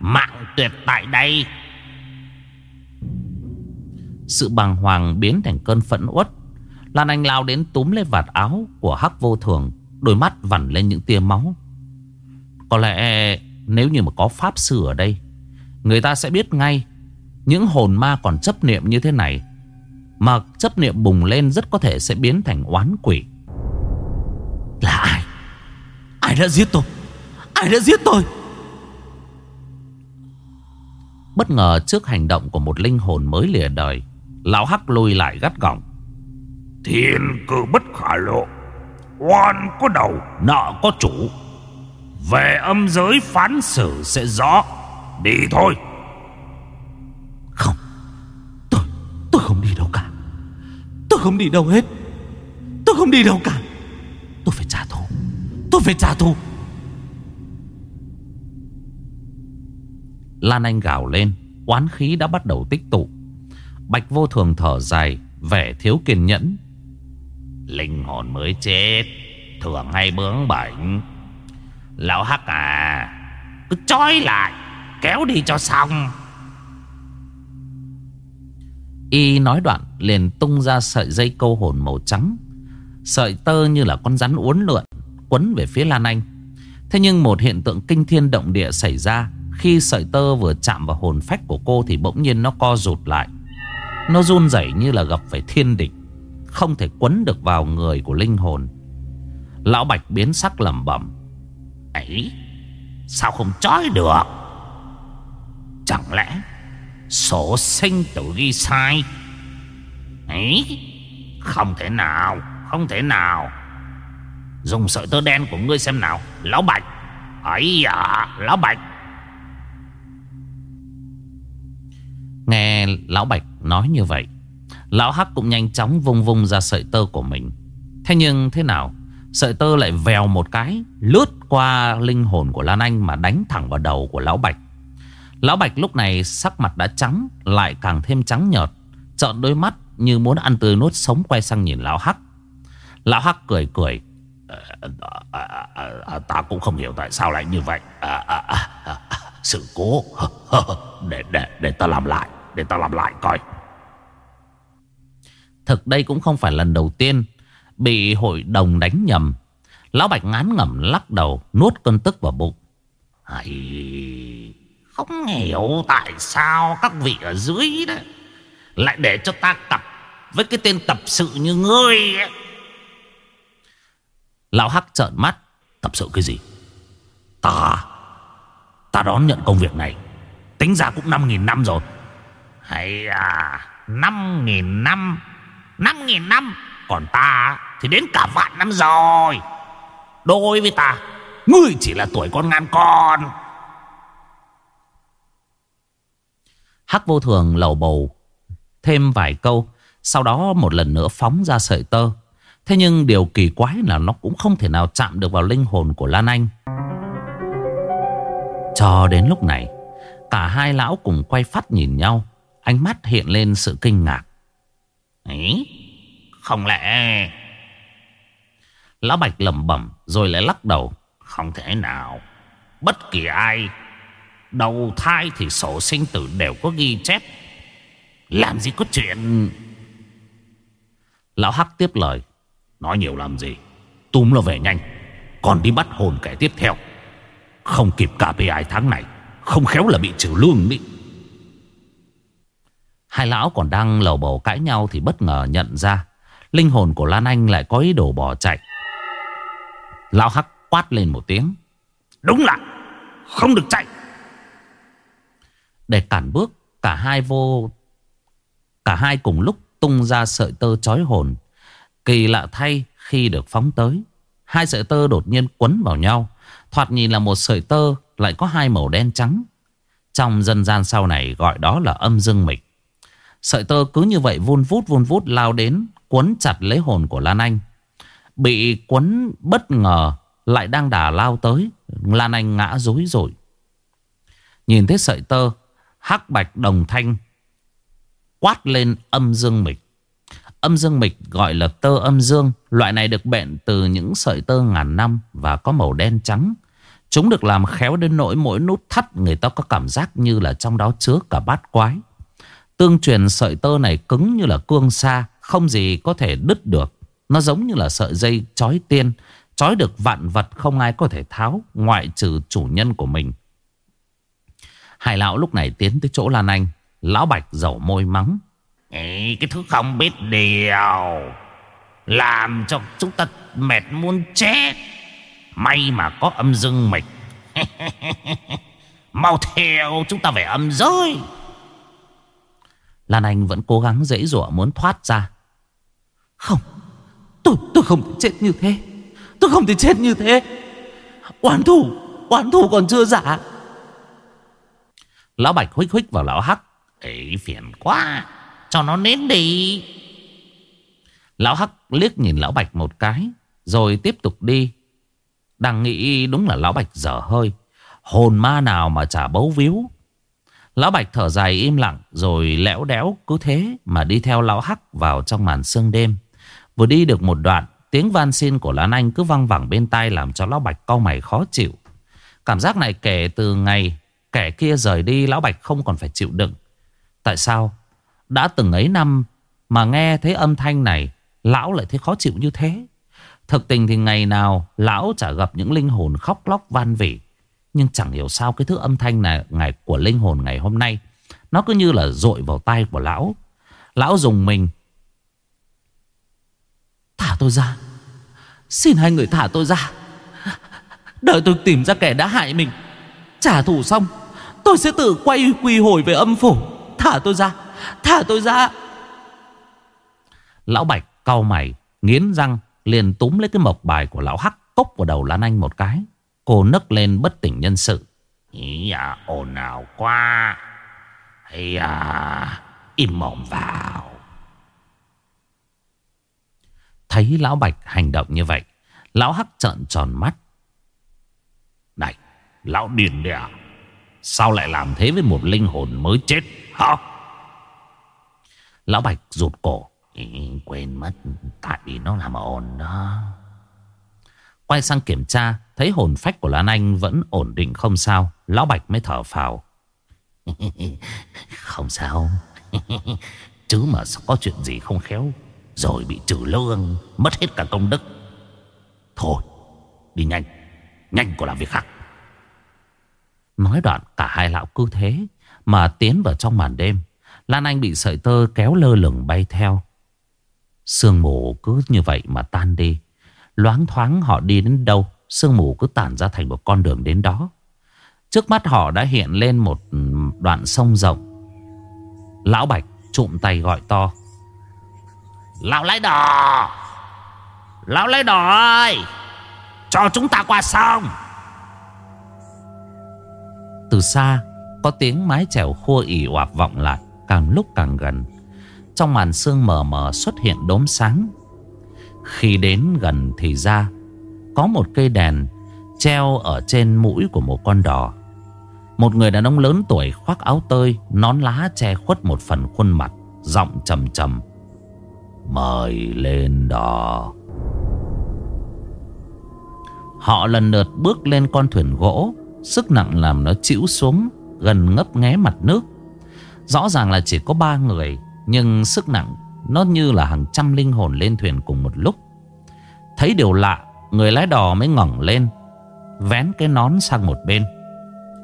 Mạng tuyệt tại đây. Sự bàng hoàng biến thành cơn phẫn uất. Lan Anh lao đến túm lấy vạt áo của Hắc vô thường, Đôi mắt vằn lên những tia máu. Có lẽ nếu như mà có pháp sư ở đây, Người ta sẽ biết ngay Những hồn ma còn chấp niệm như thế này, Mà chấp niệm bùng lên rất có thể sẽ biến thành oán quỷ. Là ai? Ai đã giết tôi? Ai đã giết tôi. Bất ngờ trước hành động của một linh hồn mới lìa đời Lão Hắc lùi lại gắt gỏng. Thiên cư bất khả lộ Oan có đầu Nợ có chủ. Về âm giới phán xử sẽ rõ Đi thôi. Không Tôi Tôi không đi đâu cả. Tôi không đi đâu hết. Tôi không đi đâu cả. Tôi phải trả thù. Tôi phải trả thù Lan Anh gào lên, Oán khí đã bắt đầu tích tụ. Bạch vô thường thở dài, Vẻ thiếu kiên nhẫn. Linh hồn mới chết, Thường hay bướng bỉnh Lão Hắc à Cứ trói lại, Kéo đi cho xong. Y nói đoạn, liền tung ra sợi dây câu hồn màu trắng. Sợi tơ như là con rắn uốn lượn, Quấn về phía Lan Anh. Thế nhưng một hiện tượng kinh thiên động địa xảy ra. Khi sợi tơ vừa chạm vào hồn phách của cô Thì bỗng nhiên nó co rụt lại. Nó run rẩy như là gặp phải thiên địch, Không thể quấn được vào người của linh hồn. Lão Bạch biến sắc lẩm bẩm. Ấy, sao không trói được? Chẳng lẽ sổ sinh tử ghi sai? Ấy, không thể nào, không thể nào. Dùng sợi tơ đen của ngươi xem nào, lão bạch. Ấy à lão bạch. Nghe lão bạch nói như vậy lão hắc cũng nhanh chóng vung vung ra sợi tơ của mình. Thế nhưng thế nào Sợi tơ lại vèo một cái Lướt qua linh hồn của Lan Anh Mà đánh thẳng vào đầu của Lão Bạch. Lão Bạch lúc này sắc mặt đã trắng Lại càng thêm trắng nhợt Trợn đôi mắt như muốn ăn tươi nuốt sống Quay sang nhìn Lão Hắc. Lão Hắc cười cười à, à, à, Ta cũng không hiểu tại sao lại như vậy. À, à, à, à, à. Sự cố. Để, để, để ta làm lại Để ta làm lại coi. Thực đây cũng không phải lần đầu tiên Bị hội đồng đánh nhầm. Lão Bạch ngán ngẩm lắc đầu Nuốt cơn tức vào bụng. Hay... Không hiểu tại sao các vị ở dưới đó Lại để cho ta tập Với cái tên tập sự như ngươi ấy. Lão Hắc trợn mắt. Tập sự cái gì? Ta Ta đón nhận công việc này Tính ra cũng 5.000 năm rồi Hay à 5.000 năm 5.000 năm Còn ta thì đến cả vạn năm rồi Đối với ta, Ngươi chỉ là tuổi con ngan con Hắc vô thường lầu bầu thêm vài câu. Sau đó một lần nữa phóng ra sợi tơ. Thế nhưng điều kỳ quái là nó cũng không thể nào chạm được vào linh hồn của Lan Anh. Cho đến lúc này, cả hai lão cùng quay phát nhìn nhau. Ánh mắt hiện lên sự kinh ngạc. Ấy, không lẽ... Lão Bạch lẩm bẩm rồi lại lắc đầu. Không thể nào. Bất kỳ ai đầu thai thì sổ sinh tử đều có ghi chép. Làm gì có chuyện... Lão Hắc tiếp lời. Nói nhiều làm gì. Túm nó về nhanh. Còn đi bắt hồn kẻ tiếp theo. Không kịp cả KPI tháng này. Không khéo là bị trừ lương đi. Hai lão còn đang lầu bầu cãi nhau thì bất ngờ nhận ra, linh hồn của Lan Anh lại có ý đồ bỏ chạy. Lão Hắc quát lên một tiếng. Đúng là không được chạy. Để cản bước, cả hai vô, cả hai cùng lúc tung ra sợi tơ chói hồn. Kỳ lạ thay, khi được phóng tới. Hai sợi tơ đột nhiên quấn vào nhau. Thoạt nhìn là một sợi tơ, lại có hai màu đen trắng. Trong dân gian sau này gọi đó là âm dương mịch. Sợi tơ cứ như vậy vun vút vun vút lao đến, Quấn chặt lấy hồn của Lan Anh. Bị quấn bất ngờ, Lại đang đà lao tới. Lan Anh ngã rối rồi. Nhìn thấy sợi tơ, Hắc bạch đồng thanh Quát lên âm dương mịch. Âm dương mịch gọi là tơ âm dương. Loại này được bện từ những sợi tơ ngàn năm Và có màu đen trắng. Chúng được làm khéo đến nỗi mỗi nút thắt Người ta có cảm giác như là trong đó chứa cả bát quái. Tương truyền sợi tơ này cứng như là cương sa Không gì có thể đứt được. Nó giống như là sợi dây chói tiên Chói được vạn vật không ai có thể tháo Ngoại trừ chủ nhân của mình. Hải lão lúc này tiến tới chỗ Lan Anh. Lão Bạch dầu môi mắng. Ê, Cái thứ không biết điều. Làm cho chúng ta mệt muốn chết. May mà có âm dương mịch. Mau theo chúng ta về âm giới. Lan Anh vẫn cố gắng dễ dụa muốn thoát ra. Không Tôi tôi không thể chết như thế. Tôi không thể chết như thế. Oán thủ Oán thủ còn chưa giả. Lão Bạch huých huých vào lão Hắc. Ấy phiền quá. Cho nó nến đi. Lão Hắc liếc nhìn lão Bạch một cái Rồi tiếp tục đi đang nghĩ đúng là lão Bạch dở hơi Hồn ma nào mà chả bấu víu Lão Bạch thở dài im lặng rồi lẽo đẽo cứ thế mà đi theo lão Hắc vào trong màn sương đêm. Vừa đi được một đoạn, tiếng van xin của Lan Anh cứ văng vẳng bên tai làm cho lão Bạch cau mày khó chịu. Cảm giác này kể từ ngày kẻ kia rời đi lão Bạch không còn phải chịu đựng. Tại sao? Đã từng ấy năm mà nghe thấy âm thanh này, lão lại thấy khó chịu như thế. Thực tình thì ngày nào lão chả gặp những linh hồn khóc lóc van vỉ. Nhưng chẳng hiểu sao cái thứ âm thanh này, ngày của linh hồn ngày hôm nay, Nó cứ như là dội vào tay của lão. Lão dùng mình, Thả tôi ra. Xin hai người thả tôi ra. Đợi tôi tìm ra kẻ đã hại mình. Trả thù xong, Tôi sẽ tự quay quy hồi về âm phủ. Thả tôi ra, Thả tôi ra. Lão Bạch cau mày, Nghiến răng liền túm lấy cái mộc bài của lão Hắc Cốc vào đầu Lan Anh một cái Cô nấc lên bất tỉnh nhân sự. Ý à, ồn ào quá. Hay à, im mồm vào. Thấy lão Bạch hành động như vậy, lão Hắc trợn tròn mắt. Này, lão điền đấy à? Sao lại làm thế với một linh hồn mới chết hả? Lão Bạch rụt cổ. Quên mất, tại vì nó làm ồn đó. Quay sang kiểm tra Thấy hồn phách của Lan Anh vẫn ổn định không sao Lão Bạch mới thở phào. Không sao. Chứ mà có chuyện gì không khéo Rồi bị trừ lương Mất hết cả công đức. Thôi đi nhanh Nhanh còn làm việc khác. Nói đoạn cả hai lão cứ thế Mà tiến vào trong màn đêm Lan Anh bị sợi tơ kéo lơ lửng bay theo. Sương mù cứ như vậy mà tan đi. Loáng thoáng họ đi đến đâu, Sương mù cứ tản ra thành một con đường đến đó. Trước mắt họ đã hiện lên một ừ, đoạn sông rộng. Lão Bạch trụm tay gọi to. Lão lái đò! Lão lái đò ơi! Cho chúng ta qua sông! Từ xa, Có tiếng mái chèo khua ỉ oạp vọng lại, Càng lúc càng gần. Trong màn sương mờ mờ xuất hiện đốm sáng. Khi đến gần thì ra, Có một cây đèn Treo ở trên mũi của một con đò. Một người đàn ông lớn tuổi khoác áo tơi, Nón lá che khuất một phần khuôn mặt, Giọng trầm trầm. Mời lên đò. Họ lần lượt bước lên con thuyền gỗ, Sức nặng làm nó chịu xuống, Gần ngấp nghé mặt nước. Rõ ràng là chỉ có ba người nhưng sức nặng Nó như là hàng trăm linh hồn lên thuyền cùng một lúc. Thấy điều lạ Người lái đò mới ngẩng lên Vén cái nón sang một bên.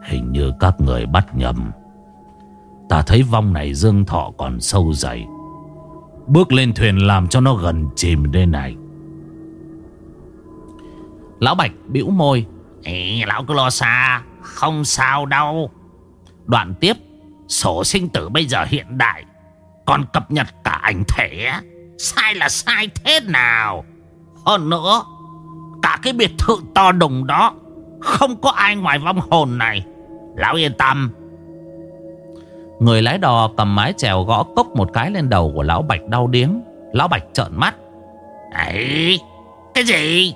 Hình như các người bắt nhầm. Ta thấy vong này dương thọ còn sâu dày Bước lên thuyền làm cho nó gần chìm đây này. Lão Bạch bĩu môi. Ê, Lão cứ lo xa Không sao đâu. Đoạn tiếp Sổ sinh tử bây giờ hiện đại. Còn cập nhật cả ảnh thể. Sai là sai thế nào? Hơn nữa Cả cái biệt thự to đùng đó Không có ai ngoài vong hồn này. Lão yên tâm. Người lái đò cầm mái chèo gõ cốc một cái lên đầu của lão Bạch đau điếng. Lão Bạch trợn mắt. Ấy Cái gì?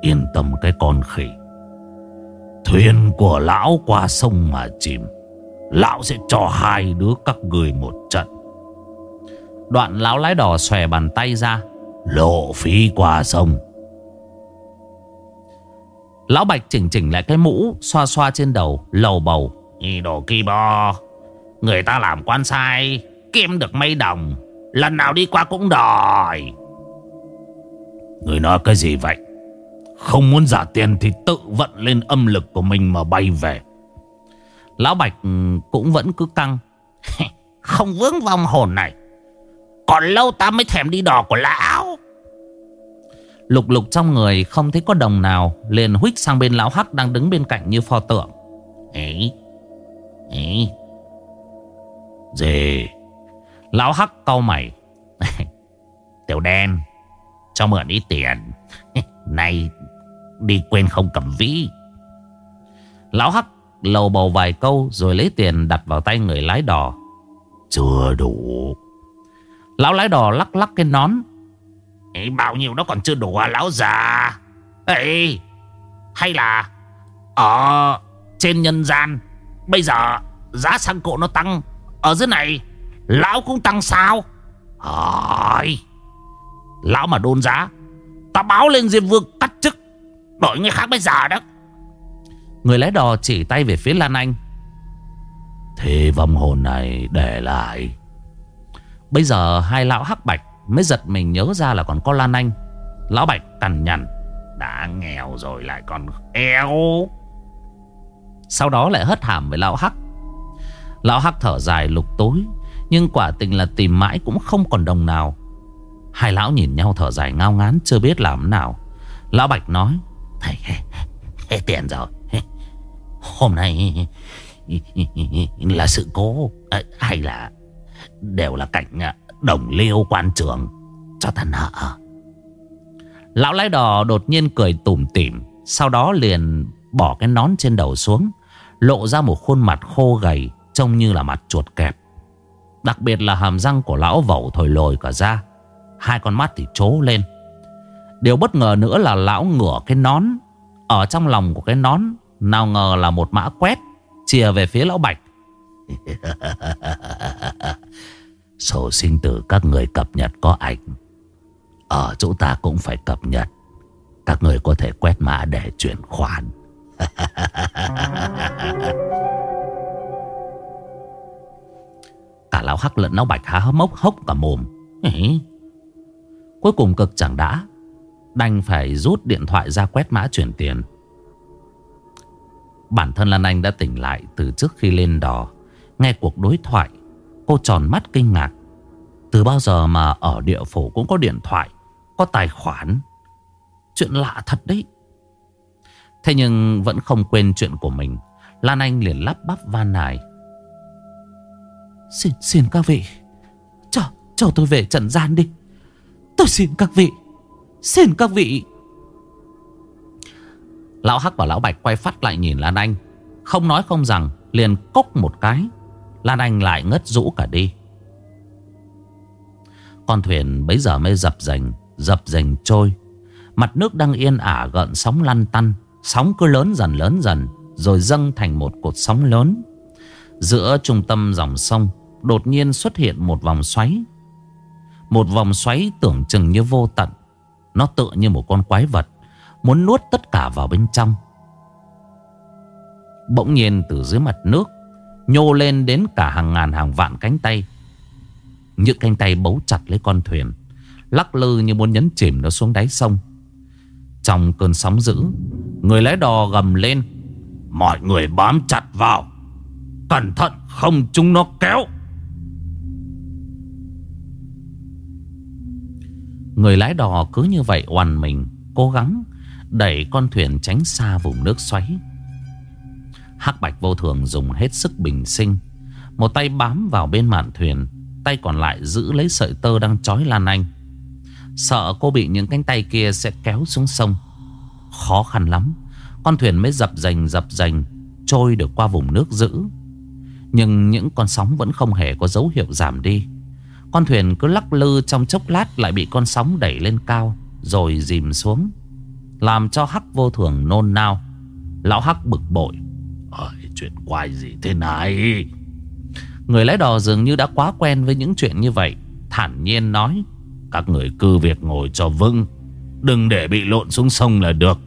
Yên tâm cái con khỉ. Thuyền của lão qua sông mà chìm Lão sẽ cho hai đứa các người một trận. Đoạn lão lái đò xòe bàn tay ra Lộ phí qua sông. Lão Bạch chỉnh chỉnh lại cái mũ Xoa xoa trên đầu Lầu bầu. Ý đồ kỳ bò. Người ta làm quan sai Kiếm được mấy đồng Lần nào đi qua cũng đòi. Người nói cái gì vậy? Không muốn giả tiền thì tự vận lên âm lực của mình mà bay về Lão Bạch ừ, cũng vẫn cứ căng. Không vướng vong hồn này. Còn lâu ta mới thèm đi đò của lão. Lục lục trong người không thấy có đồng nào Liền huých sang bên lão Hắc đang đứng bên cạnh như pho tượng. Ấy Ấy Gì Lão Hắc cau mày. Tiểu đen Cho mượn ít tiền. Này Đi quên không cầm ví Lão Hắc lầu bầu vài câu Rồi lấy tiền đặt vào tay người lái đò. Chưa đủ. Lão lái đò lắc lắc cái nón. Ê, Bao nhiêu đó còn chưa đủ à lão già? Ê Hay là Ở trên nhân gian Bây giờ giá xăng cộ nó tăng Ở dưới này Lão cũng tăng sao? Hỏi Lão mà đôn giá Ta báo lên Diêm Vương cắt chức Đổi người khác bây giờ đó Người lái đò chỉ tay về phía Lan Anh. Thế vong hồn này để lại. Bây giờ hai lão hắc bạch Mới giật mình nhớ ra là còn có Lan Anh. Lão Bạch cằn nhằn Đã nghèo rồi lại còn eo. Sau đó lại hất hàm với lão hắc. Lão hắc thở dài lục tối Nhưng quả tình là tìm mãi cũng không còn đồng nào. Hai lão nhìn nhau thở dài ngao ngán Chưa biết làm nào. Lão Bạch nói Hết tiền rồi Hôm nay Là sự cố à, Hay là Đều là cảnh à, đồng liêu quan trường Cho ta nợ. Lão lái đò đột nhiên cười tủm tỉm, Sau đó liền bỏ cái nón trên đầu xuống, Lộ ra một khuôn mặt khô gầy, Trông như là mặt chuột kẹp. Đặc biệt là hàm răng của lão vẩu thổi lồi cả ra Hai con mắt thì trố lên. Điều bất ngờ nữa là lão ngửa cái nón, Ở trong lòng của cái nón nào ngờ là một mã quét, Chìa về phía lão Bạch. Sổ sinh tử các người cập nhật có ảnh. Ở chỗ ta cũng phải cập nhật. Các người có thể quét mã để chuyển khoản. Cả lão hắc lẫn lão bạch há mốc, hốc cả mồm. Cuối cùng cực chẳng đã. Đành phải rút điện thoại ra quét mã chuyển tiền. Bản thân Lan Anh đã tỉnh lại từ trước khi lên đò. Nghe cuộc đối thoại Cô tròn mắt kinh ngạc. Từ bao giờ mà ở địa phủ cũng có điện thoại Có tài khoản. Chuyện lạ thật đấy. Thế nhưng vẫn không quên chuyện của mình. Lan Anh liền lắp bắp van nài. Xin, xin các vị Cho, cho tôi về trần gian đi. Tôi xin các vị Xin các vị Lão Hắc và Lão Bạch quay phát lại nhìn Lan Anh. Không nói không rằng, Liền cốc một cái. Lan Anh lại ngất rũ cả đi. Con thuyền bấy giờ mới dập dành Dập dành trôi. Mặt nước đang yên ả gợn sóng lăn tăn. Sóng cứ lớn dần lớn dần, Rồi dâng thành một cột sóng lớn. Giữa trung tâm dòng sông, Đột nhiên xuất hiện một vòng xoáy. Một vòng xoáy tưởng chừng như vô tận. Nó tựa như một con quái vật. Muốn nuốt tất cả vào bên trong. Bỗng nhiên từ dưới mặt nước, Nhô lên đến cả hàng ngàn hàng vạn cánh tay. Những cánh tay bấu chặt lấy con thuyền, Lắc lư như muốn nhấn chìm nó xuống đáy sông. Trong cơn sóng dữ, Người lái đò gầm lên, Mọi người bám chặt vào, Cẩn thận không chúng nó kéo. Người lái đò cứ như vậy oằn mình, Cố gắng đẩy con thuyền tránh xa vùng nước xoáy. Hắc bạch vô thường dùng hết sức bình sinh, Một tay bám vào bên mạn thuyền, Tay còn lại giữ lấy sợi tơ đang trói Lan Anh. Sợ cô bị những cánh tay kia sẽ kéo xuống sông. Khó khăn lắm, Con thuyền mới dập dành dập dành, Trôi được qua vùng nước dữ. Nhưng những con sóng vẫn không hề có dấu hiệu giảm đi. Con thuyền cứ lắc lư trong chốc lát Lại bị con sóng đẩy lên cao, Rồi dìm xuống. Làm cho Hắc vô thường nôn nao. Lão Hắc bực bội. Ôi, chuyện quái gì thế này? Người lái đò dường như đã quá quen với những chuyện như vậy. Thản nhiên nói Các người cư việc ngồi cho vững. Đừng để bị lộn xuống sông là được.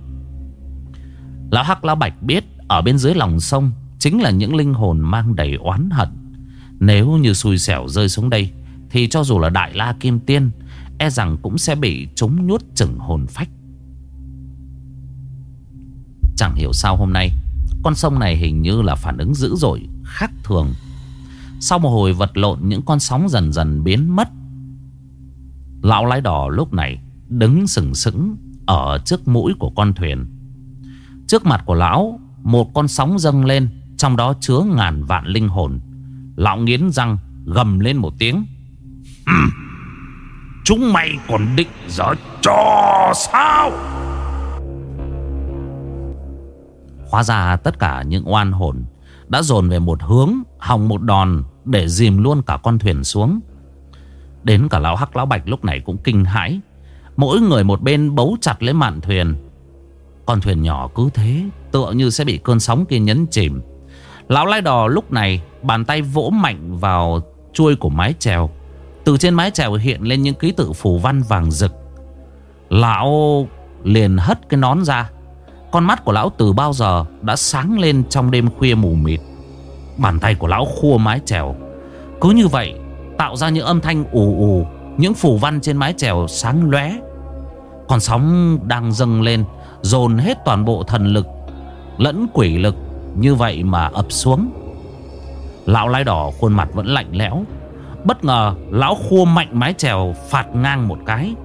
Lão Hắc Lão Bạch biết Ở bên dưới lòng sông Chính là những linh hồn mang đầy oán hận. Nếu như xui xẻo rơi xuống đây Thì cho dù là Đại La Kim Tiên E rằng cũng sẽ bị chúng nhốt chừng hồn phách Chẳng hiểu sao hôm nay, Con sông này hình như là phản ứng dữ dội, Khác thường. Sau một hồi vật lộn, Những con sóng dần dần biến mất. Lão lái đò lúc này Đứng sừng sững Ở trước mũi của con thuyền. Trước mặt của lão, Một con sóng dâng lên, Trong đó chứa ngàn vạn linh hồn. Lão nghiến răng, gầm lên một tiếng. Chúng mày còn định giở trò sao? Hóa ra tất cả những oan hồn Đã dồn về một hướng, Hòng một đòn Để dìm luôn cả con thuyền xuống. Đến cả lão hắc, lão bạch lúc này cũng kinh hãi. Mỗi người một bên bấu chặt lấy mạn thuyền. Con thuyền nhỏ cứ thế, Tựa như sẽ bị cơn sóng kia nhấn chìm. Lão lai đò lúc này Bàn tay vỗ mạnh vào chuôi của mái chèo. Từ trên mái chèo hiện lên những ký tự phù văn vàng rực. Lão liền hất cái nón ra. Con mắt của lão từ bao giờ Đã sáng lên trong đêm khuya mù mịt? Bàn tay của lão khua mái chèo. Cứ như vậy, Tạo ra những âm thanh ù ù, Những phù văn trên mái chèo sáng lóe. Con sóng đang dâng lên, Dồn hết toàn bộ thần lực, Lẫn quỷ lực Như vậy mà ập xuống. Lão lái đỏ khuôn mặt vẫn lạnh lẽo. Bất ngờ, lão khua mạnh mái chèo Phạt ngang một cái.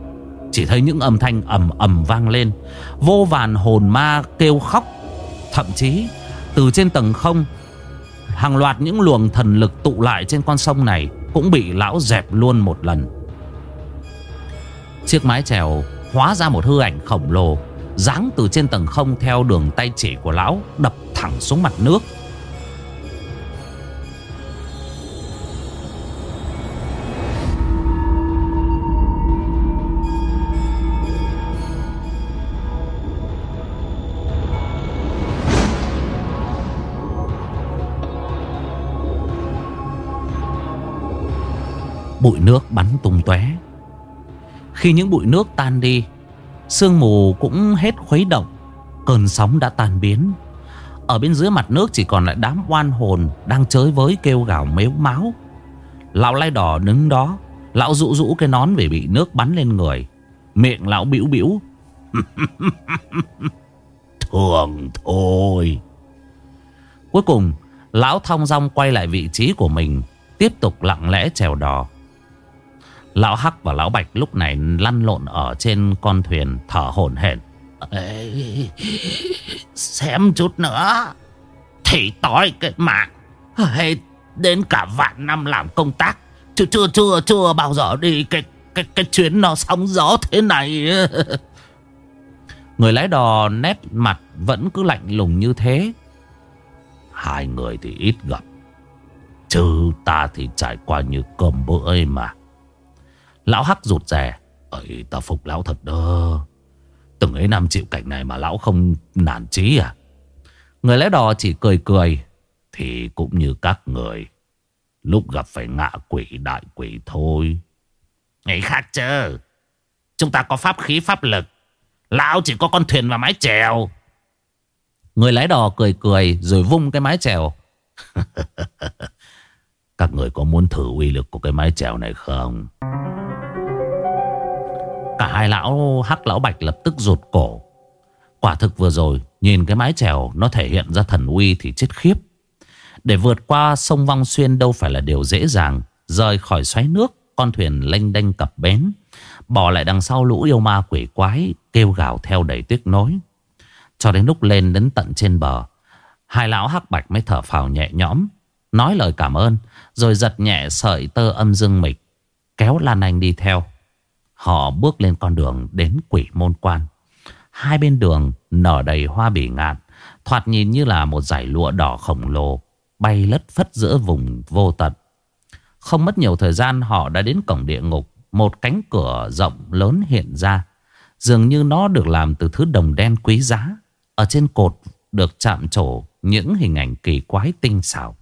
Chỉ thấy những âm thanh ầm ầm vang lên. Vô vàn hồn ma kêu khóc. Thậm chí, Từ trên tầng không, Hàng loạt những luồng thần lực tụ lại trên con sông này Cũng bị lão dẹp luôn một lần. Chiếc mái chèo hóa ra một hư ảnh khổng lồ Giáng từ trên tầng không theo đường tay chỉ của lão Đập thẳng xuống mặt nước. Bụi nước bắn tung tóe. Khi những bụi nước tan đi, Sương mù cũng hết khuấy động, Cơn sóng đã tan biến. Ở bên dưới mặt nước chỉ còn lại đám oan hồn Đang chới với kêu gào mếu máu. Lão lai đỏ đứng đó, Lão rũ rũ cái nón vì bị nước bắn lên người. Miệng lão bĩu bĩu. Thường thôi. Cuối cùng, Lão thong dong quay lại vị trí của mình, Tiếp tục lặng lẽ trèo đò. Lão Hắc và Lão Bạch lúc này lăn lộn ở trên con thuyền thở hổn hển. Xem chút nữa. Thì tối cái mạng. Hay đến cả vạn năm làm công tác. Chưa chưa chưa chưa bao giờ đi cái cái cái chuyến nó sóng gió thế này. Người lái đò nét mặt vẫn cứ lạnh lùng như thế. Hai người thì ít gặp. Chứ ta thì trải qua như cơm bữa ấy mà Lão Hắc rụt rè. Ơi ta phục lão thật đó. Từng ấy năm chịu cảnh này mà lão không nản chí à? Người lẽ đò chỉ cười cười. Thì cũng như các người, Lúc gặp phải ngạ quỷ đại quỷ thôi. Nghĩ khác chứ Chúng ta có pháp khí, pháp lực. Lão chỉ có con thuyền và mái chèo. Người lái đò cười cười Rồi vung cái mái chèo. Các người có muốn thử uy lực của cái mái chèo này không? Cả hai lão hắc lão bạch lập tức rụt cổ. Quả thực vừa rồi, Nhìn cái mái chèo nó thể hiện ra thần uy thì chết khiếp. Để vượt qua sông Vong Xuyên đâu phải là điều dễ dàng, Rời khỏi xoáy nước, Con thuyền lênh đênh cập bến, Bỏ lại đằng sau lũ yêu ma quỷ quái, Kêu gào theo đầy tiếc nối. Cho đến lúc lên đến tận trên bờ, Hai lão hắc bạch mới thở phào nhẹ nhõm, Nói lời cảm ơn, Rồi giật nhẹ sợi tơ âm dương mịch, Kéo Lan Anh đi theo. Họ bước lên con đường đến quỷ môn quan. Hai bên đường nở đầy hoa bỉ ngạn, Thoạt nhìn như là một dải lụa đỏ khổng lồ, Bay lất phất giữa vùng vô tận. Không mất nhiều thời gian, họ đã đến cổng địa ngục. Một cánh cửa rộng lớn hiện ra. Dường như nó được làm từ thứ đồng đen quý giá. Ở trên cột được chạm trổ những hình ảnh kỳ quái tinh xảo.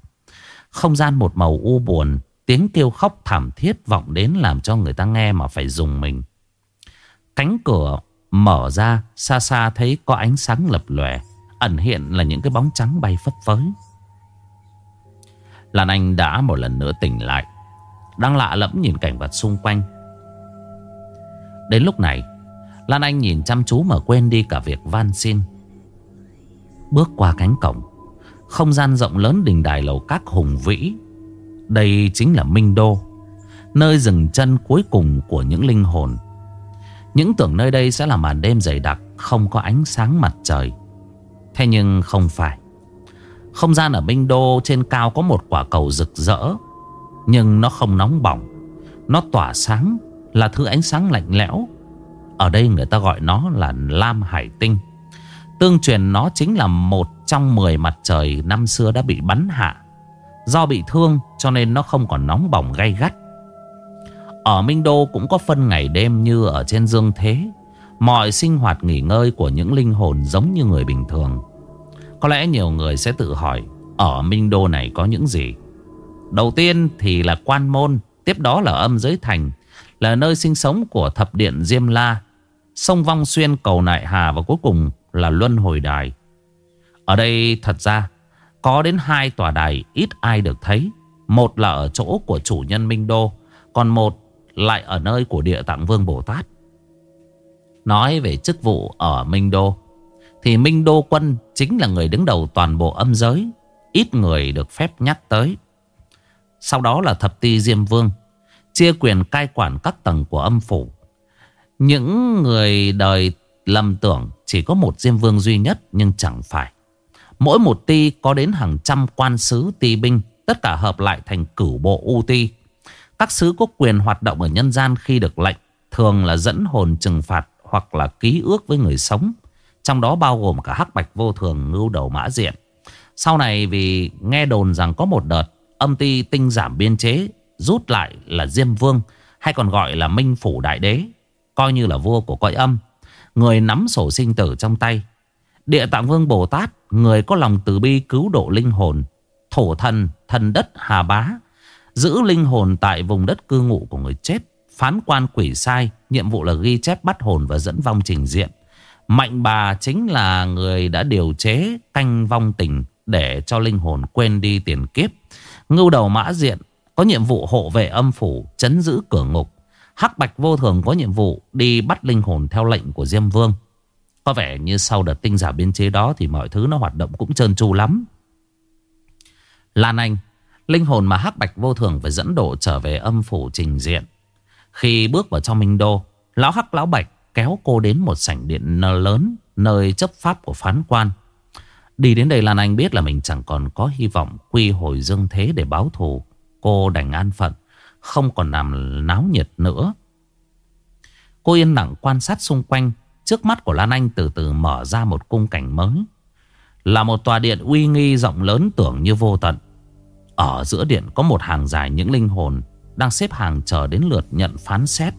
Không gian một màu u buồn Tiếng kêu khóc thảm thiết vọng đến làm cho người ta nghe mà phải dùng mình. Cánh cửa mở ra, xa xa thấy có ánh sáng lập lòe, Ẩn hiện là những cái bóng trắng bay phấp phới. Lan Anh đã một lần nữa tỉnh lại, Đang lạ lẫm nhìn cảnh vật xung quanh. Đến lúc này, Lan Anh nhìn chăm chú mà quên đi cả việc van xin. Bước qua cánh cổng, Không gian rộng lớn đình đài lầu các hùng vĩ đây chính là Minh Đô, Nơi dừng chân cuối cùng của những linh hồn. Những tưởng nơi đây sẽ là màn đêm dày đặc, Không có ánh sáng mặt trời. Thế nhưng không phải. Không gian ở Minh Đô trên cao có một quả cầu rực rỡ, Nhưng nó không nóng bỏng. Nó tỏa sáng, Là thứ ánh sáng lạnh lẽo. Ở đây người ta gọi nó là Lam Hải Tinh. Tương truyền nó chính là một trong 10 mặt trời năm xưa đã bị bắn hạ. Do bị thương cho nên nó không còn nóng bỏng gay gắt. Ở Minh Đô cũng có phân ngày đêm như ở trên dương thế. Mọi sinh hoạt nghỉ ngơi của những linh hồn giống như người bình thường. Có lẽ nhiều người sẽ tự hỏi ở Minh Đô này có những gì. Đầu tiên thì là quan môn, tiếp đó là âm giới thành, là nơi sinh sống của thập điện Diêm La, sông Vong Xuyên cầu Nại Hà và cuối cùng là Luân Hồi Đài. Ở đây thật ra có đến hai tòa đài ít ai được thấy. Một là ở chỗ của chủ nhân Minh Đô, còn một lại ở nơi của Địa Tạng Vương Bồ Tát. Nói về chức vụ ở Minh Đô, thì Minh Đô Quân chính là người đứng đầu toàn bộ âm giới, ít người được phép nhắc tới. Sau đó là Thập Ti Diêm Vương, chia quyền cai quản các tầng của âm phủ. Những người đời lầm tưởng chỉ có một Diêm Vương duy nhất nhưng chẳng phải. Mỗi một ti có đến hàng trăm quan sứ ti binh, tất cả hợp lại thành cửu bộ u ti. Các sứ có quyền hoạt động ở nhân gian khi được lệnh, thường là dẫn hồn trừng phạt hoặc là ký ước với người sống. Trong đó bao gồm cả hắc bạch vô thường ngưu đầu mã diện. Sau này vì nghe đồn rằng có một đợt âm ti tinh giảm biên chế, rút lại là Diêm Vương, hay còn gọi là Minh Phủ Đại Đế, coi như là vua của cõi âm. Người nắm sổ sinh tử trong tay Địa tạng vương Bồ Tát Người có lòng từ bi cứu độ linh hồn Thổ thần, thần đất Hà Bá Giữ linh hồn tại vùng đất cư ngụ của người chết Phán quan quỷ sai Nhiệm vụ là ghi chép bắt hồn và dẫn vong trình diện. Mạnh bà chính là người đã điều chế canh vong tình Để cho linh hồn quên đi tiền kiếp. Ngưu đầu mã diện Có nhiệm vụ hộ vệ âm phủ Chấn giữ cửa ngục. Hắc Bạch vô thường có nhiệm vụ đi bắt linh hồn theo lệnh của Diêm Vương. Có vẻ như sau đợt tinh giả biên chế đó thì mọi thứ nó hoạt động cũng trơn tru lắm. Lan Anh, linh hồn mà Hắc Bạch vô thường phải dẫn độ trở về âm phủ trình diện. Khi bước vào trong Minh Đô, Lão Hắc Lão Bạch kéo cô đến một sảnh điện lớn nơi chấp pháp của phán quan. Đi đến đây Lan Anh biết là mình chẳng còn có hy vọng quy hồi dương thế để báo thù. Cô đành an phận. Không còn làm náo nhiệt nữa Cô yên lặng quan sát xung quanh Trước mắt của Lan Anh từ từ mở ra một cung cảnh mới. Là một tòa điện uy nghi rộng lớn tưởng như vô tận. Ở giữa điện có một hàng dài những linh hồn Đang xếp hàng chờ đến lượt nhận phán xét.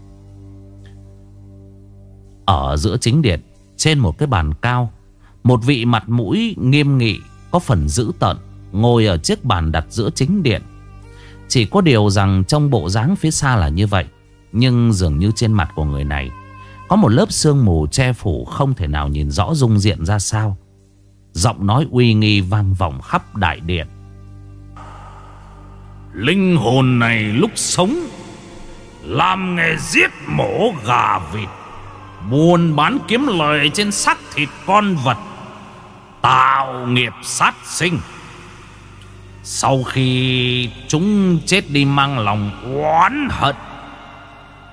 Ở giữa chính điện, Trên một cái bàn cao, Một vị mặt mũi nghiêm nghị Có phần dữ tợn Ngồi ở chiếc bàn đặt giữa chính điện. Chỉ có điều rằng trong bộ dáng phía xa là như vậy, Nhưng dường như trên mặt của người này có một lớp sương mù che phủ Không thể nào nhìn rõ dung diện ra sao. Giọng nói uy nghi vang vọng khắp đại điện. Linh hồn này lúc sống, Làm nghề giết mổ gà vịt, Buôn bán kiếm lời trên xác thịt con vật, Tạo nghiệp sát sinh. Sau khi chúng chết đi mang lòng oán hận,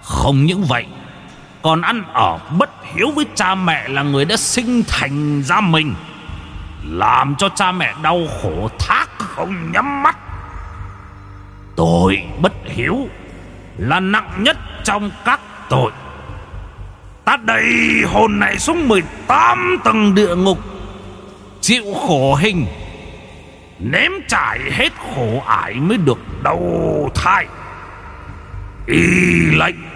Không những vậy còn ăn ở bất hiếu với cha mẹ là người đã sinh thành ra mình. Làm cho cha mẹ đau khổ thác không nhắm mắt. Tội bất hiếu Là nặng nhất trong các tội. Ta đẩy hồn này xuống 18 tầng địa ngục, Chịu khổ hình, Nếm trải hết khổ ải mới được đầu thai. Y lệnh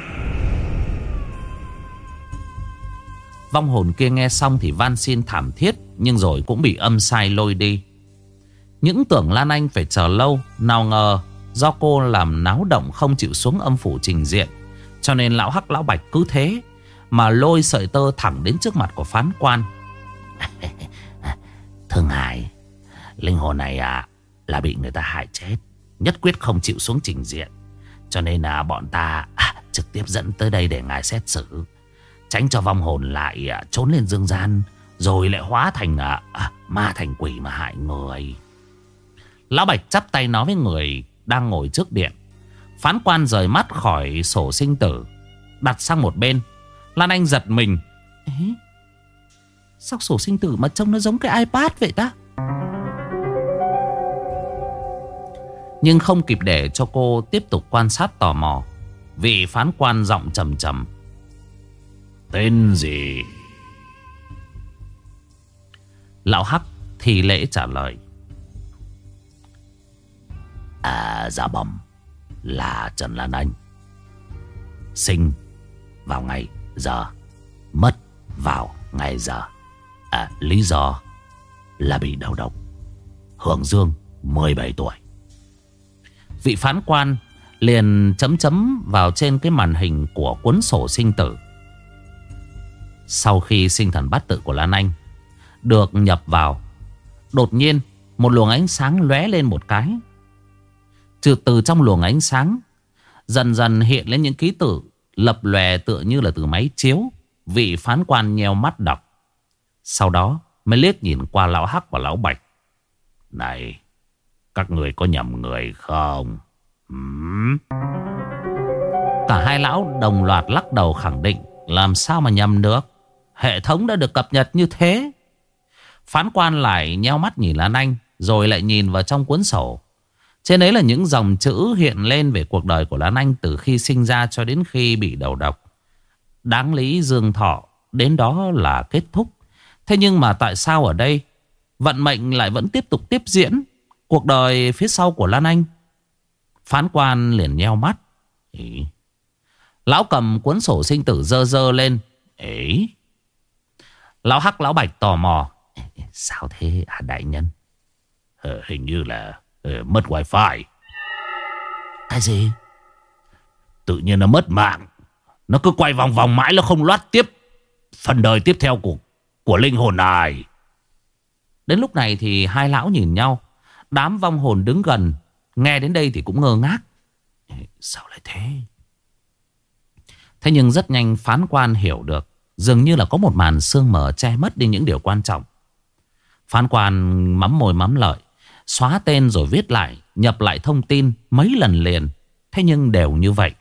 Vong hồn kia nghe xong thì van xin thảm thiết Nhưng rồi cũng bị âm sai lôi đi. Những tưởng Lan Anh phải chờ lâu Nào ngờ do cô làm náo động không chịu xuống âm phủ trình diện Cho nên lão hắc lão bạch cứ thế Mà lôi sợi tơ thẳng đến trước mặt của phán quan. Thương hại Linh hồn này à Là bị người ta hại chết Nhất quyết không chịu xuống trình diện. Cho nên là bọn ta à, trực tiếp dẫn tới đây để ngài xét xử. Tránh cho vong hồn lại à, trốn lên dương gian Rồi lại hóa thành à, à, ma thành quỷ mà hại người. Lão Bạch chắp tay nói với người đang ngồi trước điện. Phán quan rời mắt khỏi sổ sinh tử Đặt sang một bên. Lan Anh giật mình. Ê, Sao sổ sinh tử mà trông nó giống cái iPad vậy ta? Nhưng không kịp để cho cô tiếp tục quan sát tò mò Vị phán quan giọng trầm trầm Tên gì? Lão Hắc thì lễ trả lời. À dạ bẩm Là Trần Lan Anh. Sinh vào ngày giờ, Mất vào ngày giờ. À lý do là bị đầu. Độc Hưởng Dương 17 tuổi. Vị phán quan liền chấm chấm vào trên cái màn hình của cuốn sổ sinh tử sau khi sinh thần bát tự của Lan Anh, Được nhập vào. Đột nhiên, một luồng ánh sáng lóe lên một cái. Trừ từ trong luồng ánh sáng, Dần dần hiện lên những ký tự, Lập lòe tựa như là từ máy chiếu, Vị phán quan nheo mắt đọc. Sau đó, mới liếc nhìn qua lão Hắc và lão Bạch. Này, Các người có nhầm người không? Hmm? Cả hai lão đồng loạt lắc đầu khẳng định, Làm sao mà nhầm được? Hệ thống đã được cập nhật như thế. Phán quan lại nheo mắt nhìn Lan Anh. Rồi lại nhìn vào trong cuốn sổ. Trên ấy là những dòng chữ hiện lên về cuộc đời của Lan Anh từ khi sinh ra cho đến khi bị đầu độc. Đáng lý Dương Thọ, đến đó là kết thúc. Thế nhưng mà tại sao ở đây vận mệnh lại vẫn tiếp tục tiếp diễn cuộc đời phía sau của Lan Anh? Phán quan liền nheo mắt. Ý. Lão cầm cuốn sổ sinh tử dơ dơ lên. Ấy. Lão Hắc Lão Bạch tò mò. Sao thế à đại nhân? Ờ, hình như là ờ, mất wifi. Cái gì? Tự nhiên nó mất mạng. Nó cứ quay vòng vòng mãi nó không loát tiếp phần đời tiếp theo của, của linh hồn này. Đến lúc này thì hai lão nhìn nhau. Đám vong hồn đứng gần. Nghe đến đây thì cũng ngơ ngác. Sao lại thế? Thế nhưng rất nhanh phán quan hiểu được. Dường như là có một màn sương mờ che mất đi những điều quan trọng. Phán quan mắm mồi mắm lợi. Xóa tên rồi viết lại. Nhập lại thông tin mấy lần liền. Thế nhưng đều như vậy.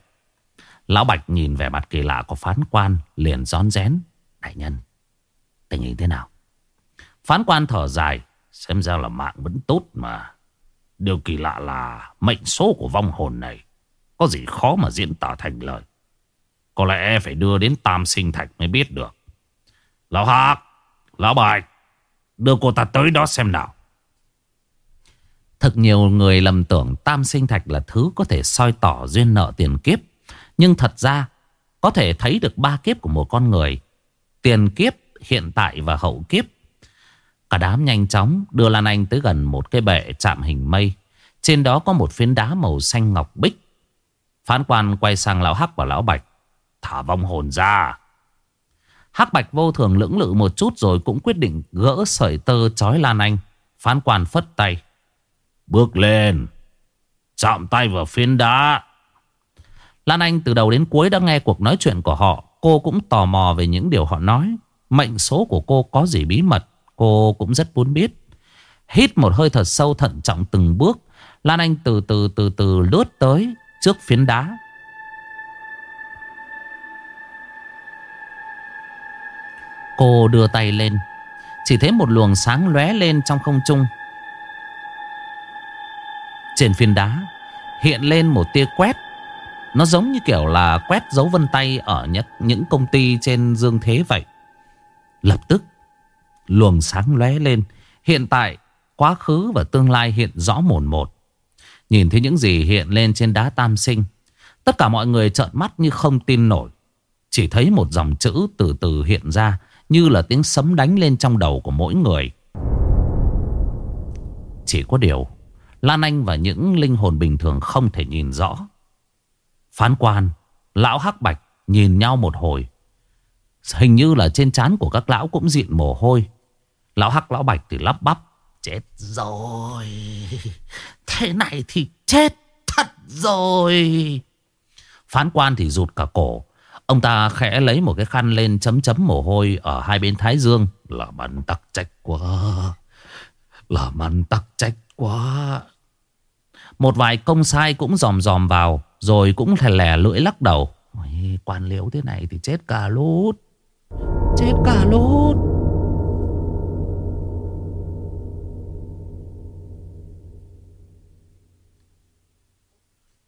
Lão Bạch nhìn vẻ mặt kỳ lạ của phán quan. Liền rón rén. Đại nhân. Tình hình thế nào? Phán quan thở dài. Xem ra là mạng vẫn tốt mà. Điều kỳ lạ là mệnh số của vong hồn này. Có gì khó mà diễn tả thành lời. Có lẽ phải đưa đến tam sinh thạch mới biết được. Lão Hạc, Lão Bạch, Đưa cô ta tới đó xem nào Thật nhiều người lầm tưởng tam sinh thạch là thứ có thể soi tỏ duyên nợ tiền kiếp. Nhưng thật ra có thể thấy được ba kiếp của một con người. Tiền kiếp, hiện tại và hậu kiếp. Cả đám nhanh chóng đưa Lan Anh tới gần một cái bệ chạm hình mây. Trên đó có một phiến đá màu xanh ngọc bích. Phán quan quay sang lão Hắc và lão Bạch. Thả vong hồn ra. Hắc Bạch vô thường lưỡng lự một chút rồi cũng quyết định gỡ sợi tơ chói Lan Anh. Phán quan phất tay. Bước lên. Chạm tay vào phiến đá. Lan Anh từ đầu đến cuối đã nghe cuộc nói chuyện của họ. Cô cũng tò mò về những điều họ nói. Mệnh số của cô có gì bí mật. Cô cũng rất muốn biết. Hít một hơi thật sâu thận trọng từng bước. Lan Anh từ từ từ từ lướt tới trước phiến đá. Cô đưa tay lên. Chỉ thấy một luồng sáng lóe lên trong không trung. Trên phiến đá hiện lên một tia quét. Nó giống như kiểu là quét dấu vân tay ở những công ty trên dương thế vậy. Lập tức, luồng sáng lóe lên. Hiện tại, quá khứ và tương lai hiện rõ mồn một. Nhìn thấy những gì hiện lên trên đá tam sinh. Tất cả mọi người trợn mắt như không tin nổi. Chỉ thấy một dòng chữ từ từ hiện ra như là tiếng sấm đánh lên trong đầu của mỗi người. Chỉ có điều Lan Anh và những linh hồn bình thường không thể nhìn rõ. Phán quan, lão hắc bạch nhìn nhau một hồi. Hình như là trên trán của các lão cũng diện mồ hôi. Lão hắc lão bạch thì lắp bắp. Chết rồi. Thế này thì chết thật rồi. Phán quan thì rụt cả cổ. Ông ta khẽ lấy một cái khăn lên chấm chấm mồ hôi ở hai bên thái dương. Là ăn tắc trách quá. Là ăn tắc trách quá. Một vài công sai cũng dòm dòm vào. Rồi cũng thè lè lưỡi lắc đầu. Ôi, quan liễu thế này thì chết cả lút. Chết cả lút.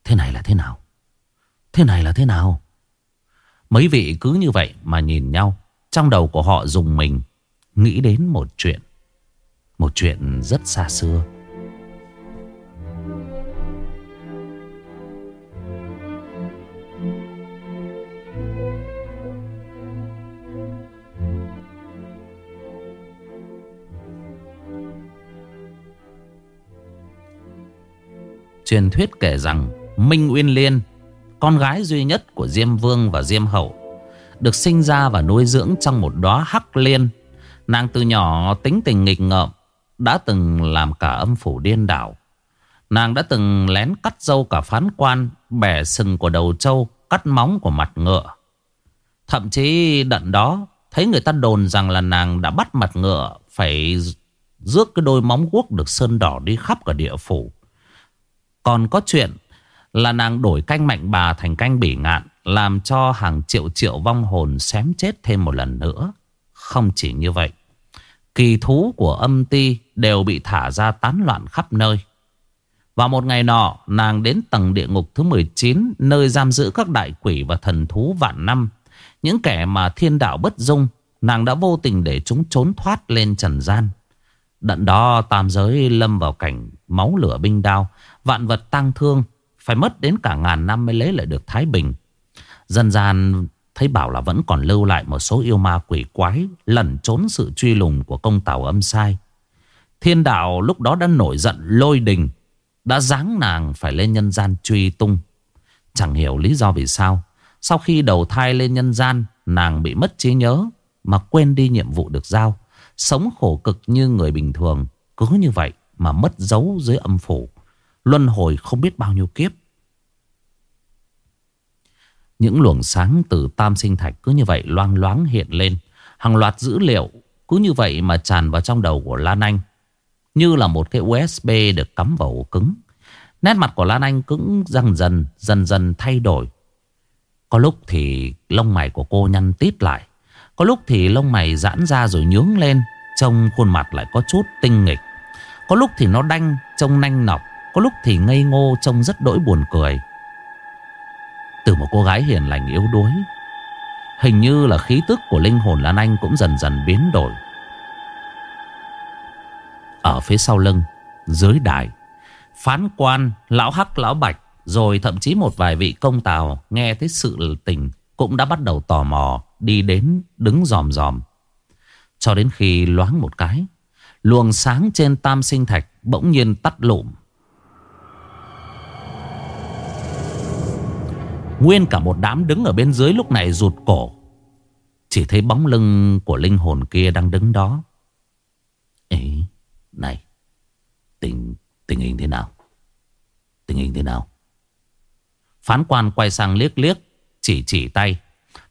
Thế này là thế nào? Thế này là thế nào? Mấy vị cứ như vậy mà nhìn nhau. Trong đầu của họ dùng mình nghĩ đến một chuyện. Một chuyện rất xa xưa. Truyền thuyết kể rằng Minh Uyên Liên con gái duy nhất của Diêm Vương và Diêm Hậu, Được sinh ra và nuôi dưỡng trong một đóa hắc liên. Nàng từ nhỏ tính tình nghịch ngợm, Đã từng làm cả âm phủ điên đảo. Nàng đã từng lén cắt dâu cả phán quan, Bẻ sừng của đầu trâu, Cắt móng của mặt ngựa. Thậm chí đận đó, Thấy người ta đồn rằng là nàng đã bắt mặt ngựa, Phải rước cái đôi móng guốc được sơn đỏ đi khắp cả địa phủ. Còn có chuyện là nàng đổi canh mạnh bà thành canh bỉ ngạn. Làm cho hàng triệu triệu vong hồn xém chết thêm một lần nữa. Không chỉ như vậy. Kỳ thú của âm ti đều bị thả ra tán loạn khắp nơi. Và một ngày nọ, nàng đến tầng địa ngục thứ 19, nơi giam giữ các đại quỷ và thần thú vạn năm. Những kẻ mà thiên đạo bất dung, nàng đã vô tình để chúng trốn thoát lên trần gian. Đận đó tam giới lâm vào cảnh máu lửa binh đao. Vạn vật tăng thương phải mất đến cả ngàn năm mới lấy lại được Thái Bình. Dân gian thấy bảo là vẫn còn lưu lại một số yêu ma quỷ quái Lẩn trốn sự truy lùng của công tàu âm sai. Thiên đạo lúc đó đã nổi giận lôi đình, Đã giáng nàng phải lên nhân gian truy tung. Chẳng hiểu lý do vì sao, Sau khi đầu thai lên nhân gian, Nàng bị mất trí nhớ Mà quên đi nhiệm vụ được giao. Sống khổ cực như người bình thường, Cứ như vậy mà mất dấu dưới âm phủ. Luân hồi không biết bao nhiêu kiếp. Những luồng sáng từ tam sinh thạch cứ như vậy loang loáng hiện lên. Hàng loạt dữ liệu cứ như vậy mà tràn vào trong đầu của Lan Anh, Như là một cái USB được cắm vào ổ cứng. Nét mặt của Lan Anh cứng dần dần dần dần thay đổi. Có lúc thì lông mày của cô nhăn tít lại, Có lúc thì lông mày giãn ra rồi nhướng lên, Trông khuôn mặt lại có chút tinh nghịch. Có lúc thì nó đanh, Trông nanh nọc có lúc thì ngây ngô trông rất đỗi buồn cười. Từ một cô gái hiền lành yếu đuối, Hình như là khí tức của linh hồn Lan Anh cũng dần dần biến đổi. Ở phía sau lưng, Dưới đài, Phán quan, Lão Hắc, Lão Bạch, Rồi thậm chí một vài vị công tào Nghe thấy sự tình Cũng đã bắt đầu tò mò, Đi đến đứng dòm dòm. Cho đến khi loáng một cái, Luồng sáng trên tam sinh thạch Bỗng nhiên tắt lụm. Nguyên cả một đám đứng ở bên dưới lúc này rụt cổ. Chỉ thấy bóng lưng của linh hồn kia đang đứng đó. Ấy, này Tình, tình hình thế nào? Tình hình thế nào? Phán quan quay sang liếc liếc Chỉ chỉ tay.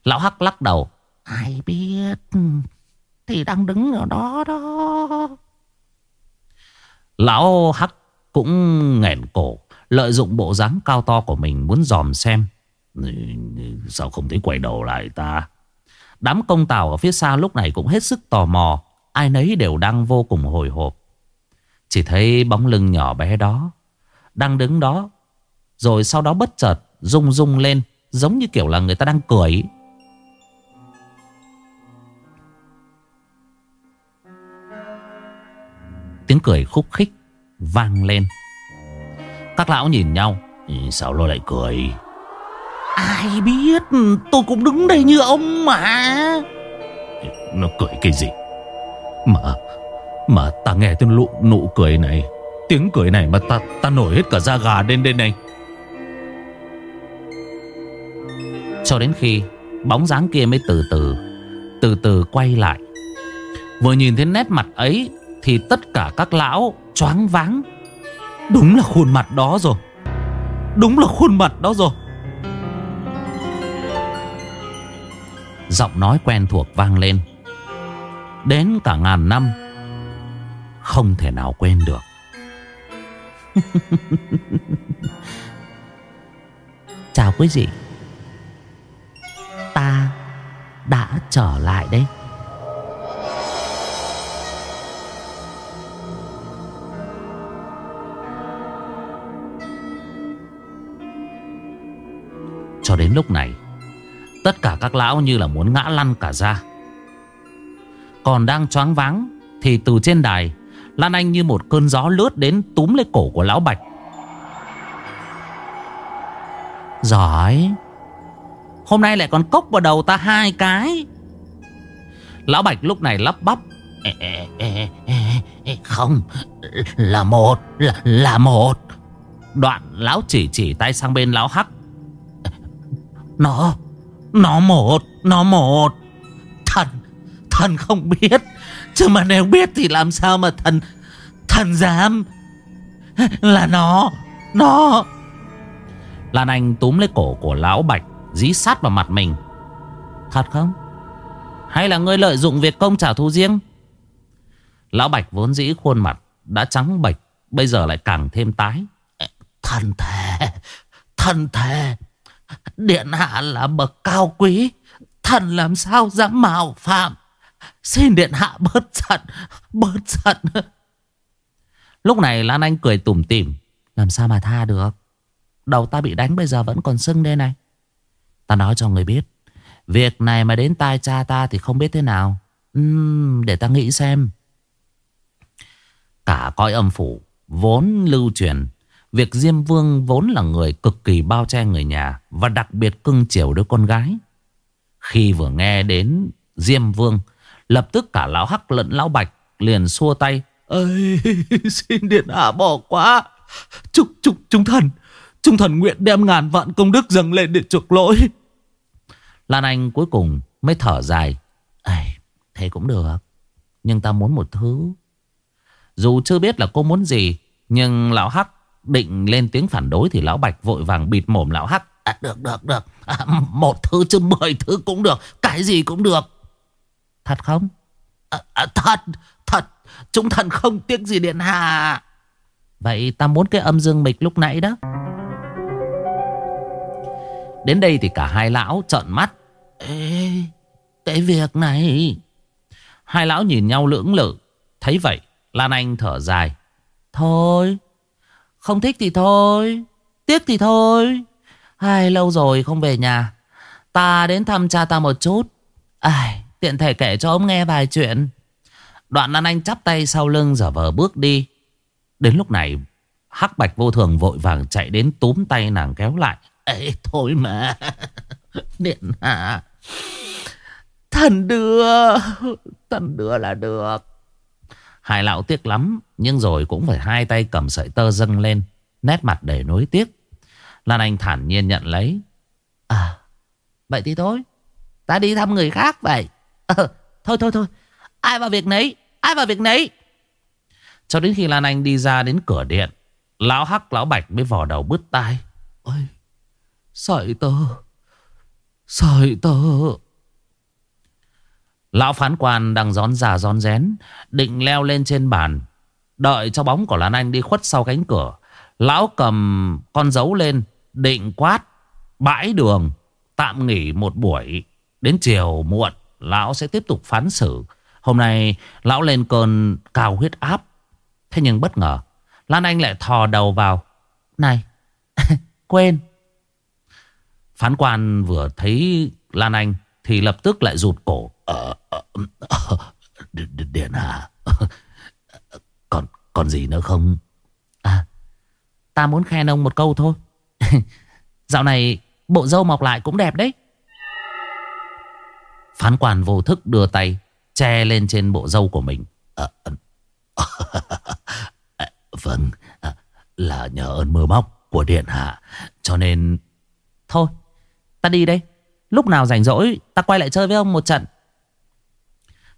Lão Hắc lắc đầu. Ai biết Thì đang đứng ở đó đó. Lão Hắc cũng nghẹn cổ Lợi dụng bộ dáng cao to của mình Muốn dòm xem Sao không thấy quay đầu lại ta? Đám công tàu ở phía xa lúc này cũng hết sức tò mò. Ai nấy đều đang vô cùng hồi hộp. Chỉ thấy bóng lưng nhỏ bé đó Đang đứng đó, Rồi sau đó bất chợt rung rung lên, Giống như kiểu là người ta đang cười. Tiếng cười khúc khích Vang lên. Các lão nhìn nhau. Sao nó lại cười? Ai biết Tôi cũng đứng đây như ông mà. Nó cười cái gì? Mà Mà ta nghe tiếng nụ, nụ cười này Tiếng cười này mà ta ta nổi hết cả da gà lên đây này. Cho đến khi Bóng dáng kia mới từ từ Từ từ quay lại. Vừa nhìn thấy nét mặt ấy Thì tất cả các lão choáng váng. Đúng là khuôn mặt đó rồi. Đúng là khuôn mặt đó rồi Giọng nói quen thuộc vang lên. Đến cả ngàn năm, Không thể nào quên được. Chào quý vị. Ta đã trở lại đấy Cho đến lúc này Tất cả các lão như là muốn ngã lăn cả ra. Còn đang choáng váng Thì từ trên đài Lan Anh như một cơn gió lướt đến túm lấy cổ của lão Bạch. Giỏi Hôm nay lại còn cốc vào đầu ta hai cái. Lão Bạch lúc này lắp bắp Không Là một Là, là một. Đoạn lão chỉ chỉ tay sang bên lão Hắc. Nó nó một Nó một. Thần Thần không biết. Chứ mà nếu biết thì làm sao mà thần Thần dám? Là nó Nó. Lan Anh túm lấy cổ của lão Bạch, Dí sát vào mặt mình. Thật không? Hay là ngươi lợi dụng việc công trả thù riêng? Lão Bạch vốn dĩ khuôn mặt Đã trắng bệch, Bây giờ lại càng thêm tái. Thần thề Thần thề. Điện hạ là bậc cao quý Thần làm sao dám mạo phạm? Xin điện hạ bớt giận Bớt giận. Lúc này Lan Anh cười tủm tỉm. Làm sao mà tha được? Đầu ta bị đánh bây giờ vẫn còn sưng đây này. Ta nói cho người biết Việc này mà đến tai cha ta thì không biết thế nào. Uhm, Để ta nghĩ xem. Cả coi âm phủ Vốn lưu truyền Việc Diêm Vương vốn là người cực kỳ bao che người nhà Và đặc biệt cưng chiều đứa con gái. Khi vừa nghe đến Diêm Vương Lập tức cả lão Hắc lẫn lão Bạch liền xua tay. Ơi xin điện hạ bỏ quá chúc chúc chúng thần. Chúng thần nguyện đem ngàn vạn công đức dâng lên để chuộc lỗi. Lan Anh cuối cùng mới thở dài. Ây, thế cũng được. Nhưng ta muốn một thứ. Dù chưa biết là cô muốn gì nhưng lão Hắc định lên tiếng phản đối thì lão Bạch vội vàng bịt mồm lão Hắc. À, được được được. À, một thứ chứ mười thứ cũng được. Cái gì cũng được. Thật không? À, à, thật thật. Chúng thần không tiếc gì điện hạ. Vậy ta muốn cái âm dương mịch lúc nãy đó. Đến đây thì cả hai lão trợn mắt. Ê, Cái việc này. Hai lão nhìn nhau lưỡng lự. Thấy vậy Lan Anh thở dài. Thôi không thích thì thôi Tiếc thì thôi Hai lâu rồi không về nhà Ta đến thăm cha ta một chút Ai, Tiện thể kể cho ông nghe vài chuyện Đoạn Lan Anh chắp tay sau lưng giả vờ bước đi. Đến lúc này Hắc Bạch vô thường vội vàng chạy đến túm tay nàng kéo lại. Ê thôi mà. Điện hạ. Thần đưa. Thần đưa là được. Hai lão tiếc lắm. Nhưng rồi cũng phải hai tay cầm sợi tơ dâng lên. Nét mặt đầy nối tiếc. Lan Anh thản nhiên nhận lấy. À. Vậy thì thôi. Ta đi thăm người khác vậy. À, thôi thôi thôi. Ai vào việc nấy. Ai vào việc nấy. Cho đến khi Lan Anh đi ra đến cửa điện. Lão Hắc lão Bạch mới vò đầu bứt tai. Ôi. Sợi tơ. Sợi tơ. Lão phán quan đang gión già gión rén, Định leo lên trên bàn, Đợi cho bóng của Lan Anh đi khuất sau cánh cửa. Lão cầm con dấu lên, Định quát, Bãi đường, Tạm nghỉ một buổi, Đến chiều muộn Lão sẽ tiếp tục phán xử. Hôm nay lão lên cơn cao huyết áp. Thế nhưng bất ngờ, Lan Anh lại thò đầu vào, Này, Quên. Phán quan vừa thấy Lan Anh Thì lập tức lại rụt cổ. Ờ, ờ, ờ, Điện hạ Còn còn gì nữa không? À Ta muốn khen ông một câu thôi. Dạo này bộ dâu mọc lại cũng đẹp đấy. Phán quan vô thức đưa tay Che lên trên bộ dâu của mình. À, à, Vâng. À, Là nhờ ơn mưa móc của điện hạ. Cho nên Thôi ta đi đây. Lúc nào rảnh rỗi ta quay lại chơi với ông một trận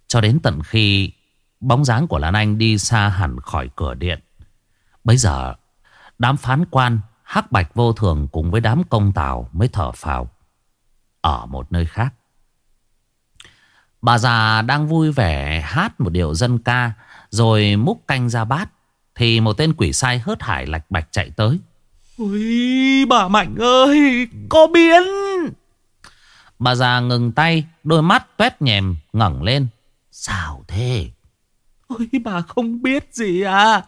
Cho đến tận khi Bóng dáng của Lan Anh đi xa hẳn khỏi cửa điện. Bây giờ Đám phán quan Hắc bạch vô thường cùng với đám công tào Mới thở phào. Ở một nơi khác. Bà già đang vui vẻ hát một điệu dân ca Rồi múc canh ra bát Thì một tên quỷ sai hớt hải lạch bạch chạy tới. Ôi bà Mạnh ơi Có biến! Bà già ngừng tay Đôi mắt tuét nhèm ngẩng lên Sao thế? Ôi bà không biết gì à.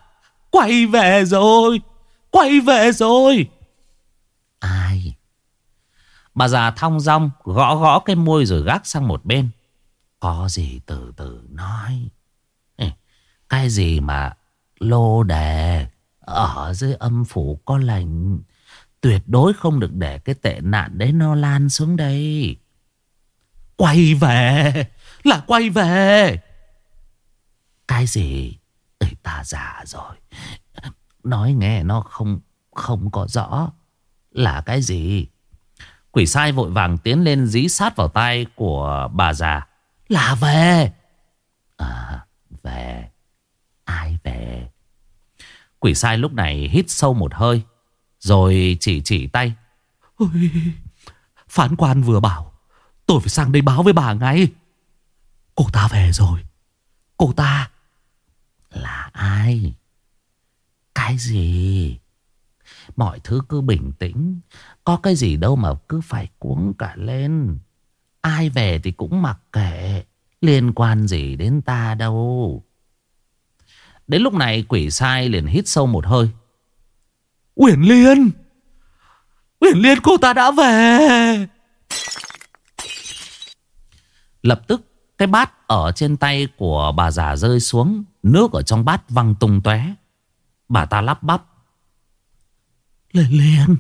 Quay về rồi. Quay về rồi. Ai? Bà già thong dong Gõ gõ cái môi rồi gác sang một bên. Có gì từ từ nói. Cái gì mà Lô đề Ở dưới âm phủ có lành? Tuyệt đối không được để cái tệ nạn đấy nó lan xuống đây. Quay về là quay về. Cái gì? Ê, Ta già rồi. Nói nghe nó không Không có rõ. Là cái gì? Quỷ sai vội vàng tiến lên dí sát vào tay của bà già. Là về. À về. Ai về? Quỷ sai lúc này hít sâu một hơi Rồi chỉ chỉ tay. Ôi, Phán quan vừa bảo Tôi phải sang đây báo với bà ngay. Cô ta về rồi. Cô ta Là ai? Cái gì? Mọi thứ cứ bình tĩnh. Có cái gì đâu mà cứ phải cuống cả lên. Ai về thì cũng mặc kệ. Liên quan gì đến ta đâu. Đến lúc này quỷ sai liền hít sâu một hơi. Uyển Liên! Uyển Liên, cô ta đã về! Lập tức cái bát ở trên tay của bà già rơi xuống Nước ở trong bát văng tung tóe. Bà ta lắp bắp. Liên. Liên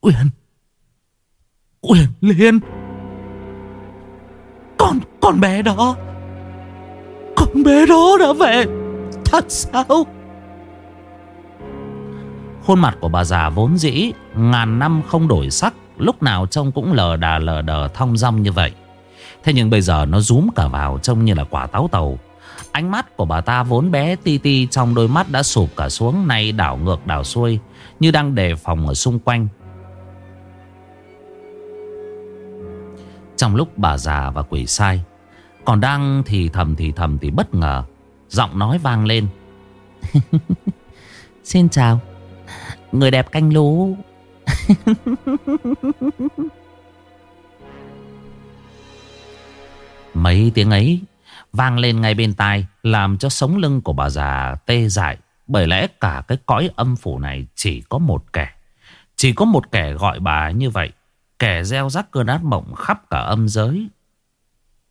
Uyên. Uyên Liên. Con, con bé đó. Con bé đó đã về. Thật sao? Khuôn mặt của bà già vốn dĩ Ngàn năm không đổi sắc Lúc nào trông cũng lờ đà lờ đờ thong dong như vậy. Thế nhưng bây giờ nó rúm cả vào Trông như là quả táo tàu. Ánh mắt của bà ta vốn bé ti ti Trong đôi mắt đã sụp cả xuống Nay đảo ngược đảo xuôi Như đang đề phòng ở xung quanh. Trong lúc bà già và quỷ sai Còn đang thì thầm thì thầm thì bất ngờ Giọng nói vang lên. Xin chào. Người đẹp canh lú Mấy tiếng ấy vang lên ngay bên tai Làm cho sống lưng của bà già tê dại. Bởi lẽ cả cái cõi âm phủ này chỉ có một kẻ. Chỉ có một kẻ gọi bà như vậy. Kẻ gieo rắc cơn ác mộng khắp cả âm giới.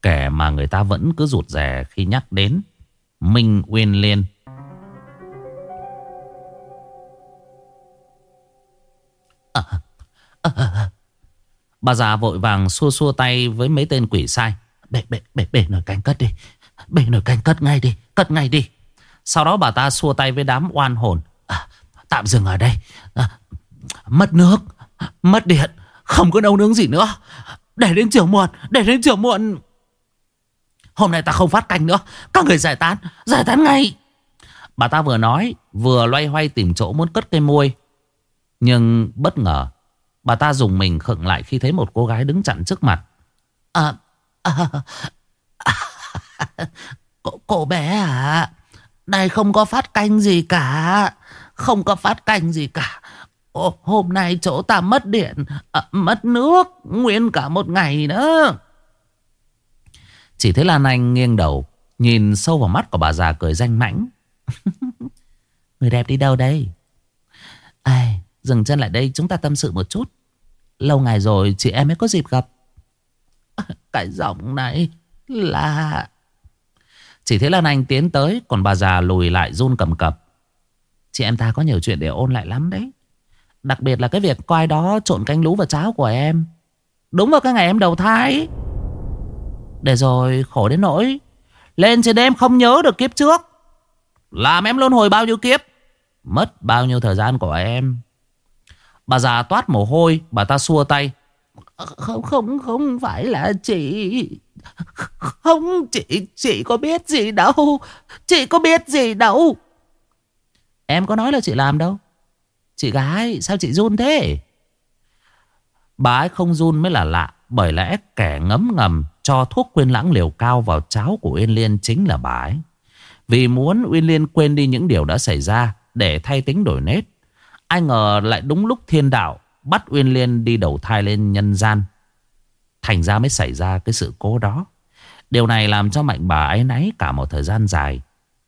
Kẻ mà người ta vẫn cứ rụt rè khi nhắc đến Minh Uyên Liên. À, à, à, à. Bà già vội vàng xua xua tay với mấy tên quỷ sai. Bể, bể, bể, bể nồi canh cất đi. Bể nồi canh cất ngay đi. Cất ngay đi. Sau đó bà ta xua tay với đám oan hồn. À, tạm dừng ở đây. À, mất nước. Mất điện. Không có nấu nướng gì nữa. Để đến chiều muộn. Để đến chiều muộn. Hôm nay ta không phát canh nữa. Các người giải tán. Giải tán ngay. Bà ta vừa nói. Vừa loay hoay tìm chỗ muốn cất cây môi. Nhưng bất ngờ Bà ta dùng mình khựng lại khi thấy một cô gái đứng chặn trước mặt. À, à, à, cô, cô bé à, đây không có phát canh gì cả. Không có phát canh gì cả. Ô, hôm nay chỗ ta mất điện, à, mất nước, nguyên cả một ngày nữa. Chỉ thấy Lan Anh nghiêng đầu, nhìn sâu vào mắt của bà già cười danh mãnh. Người đẹp đi đâu đây? Ai, dừng chân lại đây chúng ta tâm sự một chút. Lâu ngày rồi chị em mới có dịp gặp. Cái giọng này là... Chỉ thấy Lan Anh tiến tới, Còn bà già lùi lại run cầm cập. Chị em ta có nhiều chuyện để ôn lại lắm đấy. Đặc biệt là cái việc coi đó trộn canh lú vào cháo của em. Đúng vào cái ngày em đầu thai. Để rồi khổ đến nỗi, Lên trên đêm không nhớ được kiếp trước. Làm em luôn hồi bao nhiêu kiếp, Mất bao nhiêu thời gian của em. Bà già toát mồ hôi, Bà ta xua tay. Không không không phải là chị. Không, chị Chị có biết gì đâu. Chị có biết gì đâu. Em có nói là chị làm đâu. Chị gái, sao chị run thế? Bà ấy không run mới là lạ, Bởi lẽ kẻ ngấm ngầm Cho thuốc quên lãng liều cao vào cháo của Uyên Liên Chính là bà ấy. Vì muốn Uyên Liên quên đi những điều đã xảy ra Để thay tính đổi nết, Ai ngờ lại đúng lúc thiên đạo Bắt Uyên Liên đi đầu thai lên nhân gian Thành ra mới xảy ra cái sự cố đó Điều này làm cho mạnh bà ấy náy cả một thời gian dài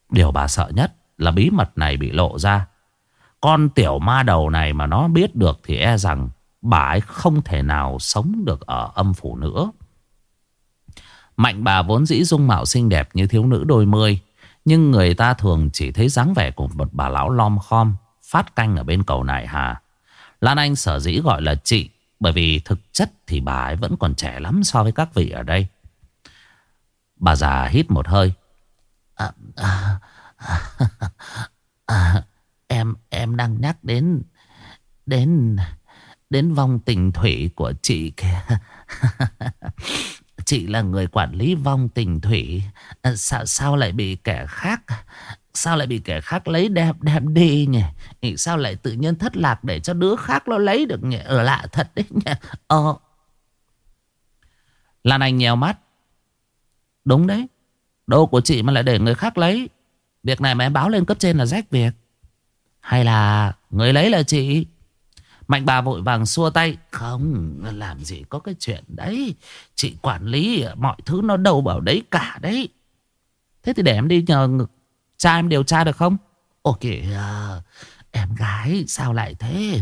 Điều bà sợ nhất là bí mật này bị lộ ra Con tiểu ma đầu này mà nó biết được thì e rằng bà ấy không thể nào sống được ở âm phủ nữa. Mạnh bà vốn dĩ dung mạo xinh đẹp như thiếu nữ đôi mươi. Nhưng người ta thường chỉ thấy dáng vẻ của một bà lão lom khom, phát canh ở bên cầu nại hà. Lan Anh sở dĩ gọi là chị bởi vì thực chất thì bà ấy vẫn còn trẻ lắm so với các vị ở đây. Bà già hít một hơi. À, à, à, à em em đang nhắc đến đến đến vong tình thủy của chị kìa. chị là người quản lý vong tình thủy, à, sao sao lại bị kẻ khác Sao lại bị kẻ khác lấy đẹp đẹp đi nhỉ? Sao lại tự nhiên thất lạc Để cho đứa khác nó lấy được nhỉ? Ở lạ thật đấy nhỉ. Ờ. Lan Anh nhèo mắt. Đúng đấy. Đồ của chị mà lại để người khác lấy. Việc này mà em báo lên cấp trên là rách việc. Hay là người lấy là chị? Mạnh bà vội vàng xua tay. Không, làm gì có cái chuyện đấy. Chị quản lý mọi thứ nó đâu bảo đấy cả đấy. Thế thì để em đi nhờ Cha em điều tra được không? Ồ kìa Em gái sao lại thế?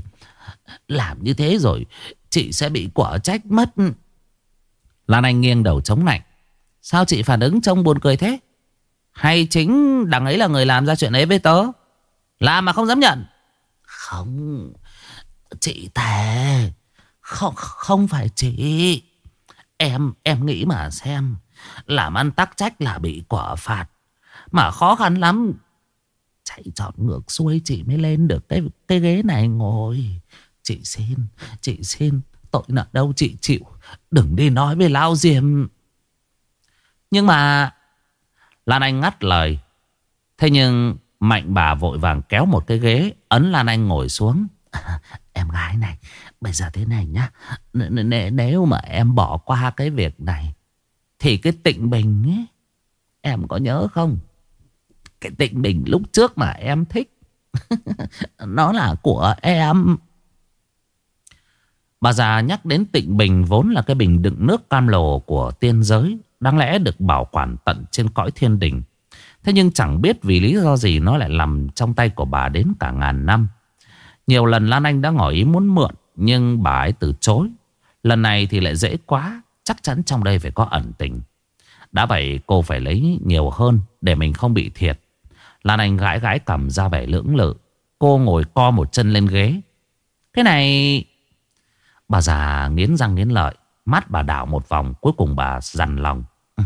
Làm như thế rồi Chị sẽ bị quả trách mất. Lan Anh nghiêng đầu chống lạnh Sao chị phản ứng trông buồn cười thế? Hay chính đằng ấy là người làm ra chuyện ấy với tớ? Làm mà không dám nhận. Không Chị thề Không không phải chị. Em em nghĩ mà xem Làm ăn tắc trách là bị quả phạt mà khó khăn lắm. Chạy trọt ngược xuôi chị mới lên được cái, cái ghế này ngồi. Chị xin Chị xin Tội nợ đâu chị chịu. Đừng đi nói với Lao Diệm. Nhưng mà Lan Anh ngắt lời. Thế nhưng Mạnh bà vội vàng kéo một cái ghế Ấn Lan Anh ngồi xuống. Em gái này Bây giờ thế này nhá. N Nếu mà em bỏ qua cái việc này Thì cái tịnh bình ấy Em có nhớ không? Cái tịnh bình lúc trước mà em thích. Nó là của em. Bà già nhắc đến tịnh bình vốn là cái bình đựng nước cam lồ của tiên giới, Đáng lẽ được bảo quản tận trên cõi thiên đình. Thế nhưng chẳng biết vì lý do gì nó lại nằm trong tay của bà đến cả ngàn năm. Nhiều lần Lan Anh đã ngỏ ý muốn mượn, Nhưng bà ấy từ chối. Lần này thì lại dễ quá, Chắc chắn trong đây phải có ẩn tình. Đã vậy cô phải lấy nhiều hơn Để mình không bị thiệt. Lan Anh gãi gãi cầm ra vẻ lưỡng lự. Cô ngồi co một chân lên ghế. Cái này, Bà già nghiến răng nghiến lợi. Mắt bà đảo một vòng, Cuối cùng bà dằn lòng.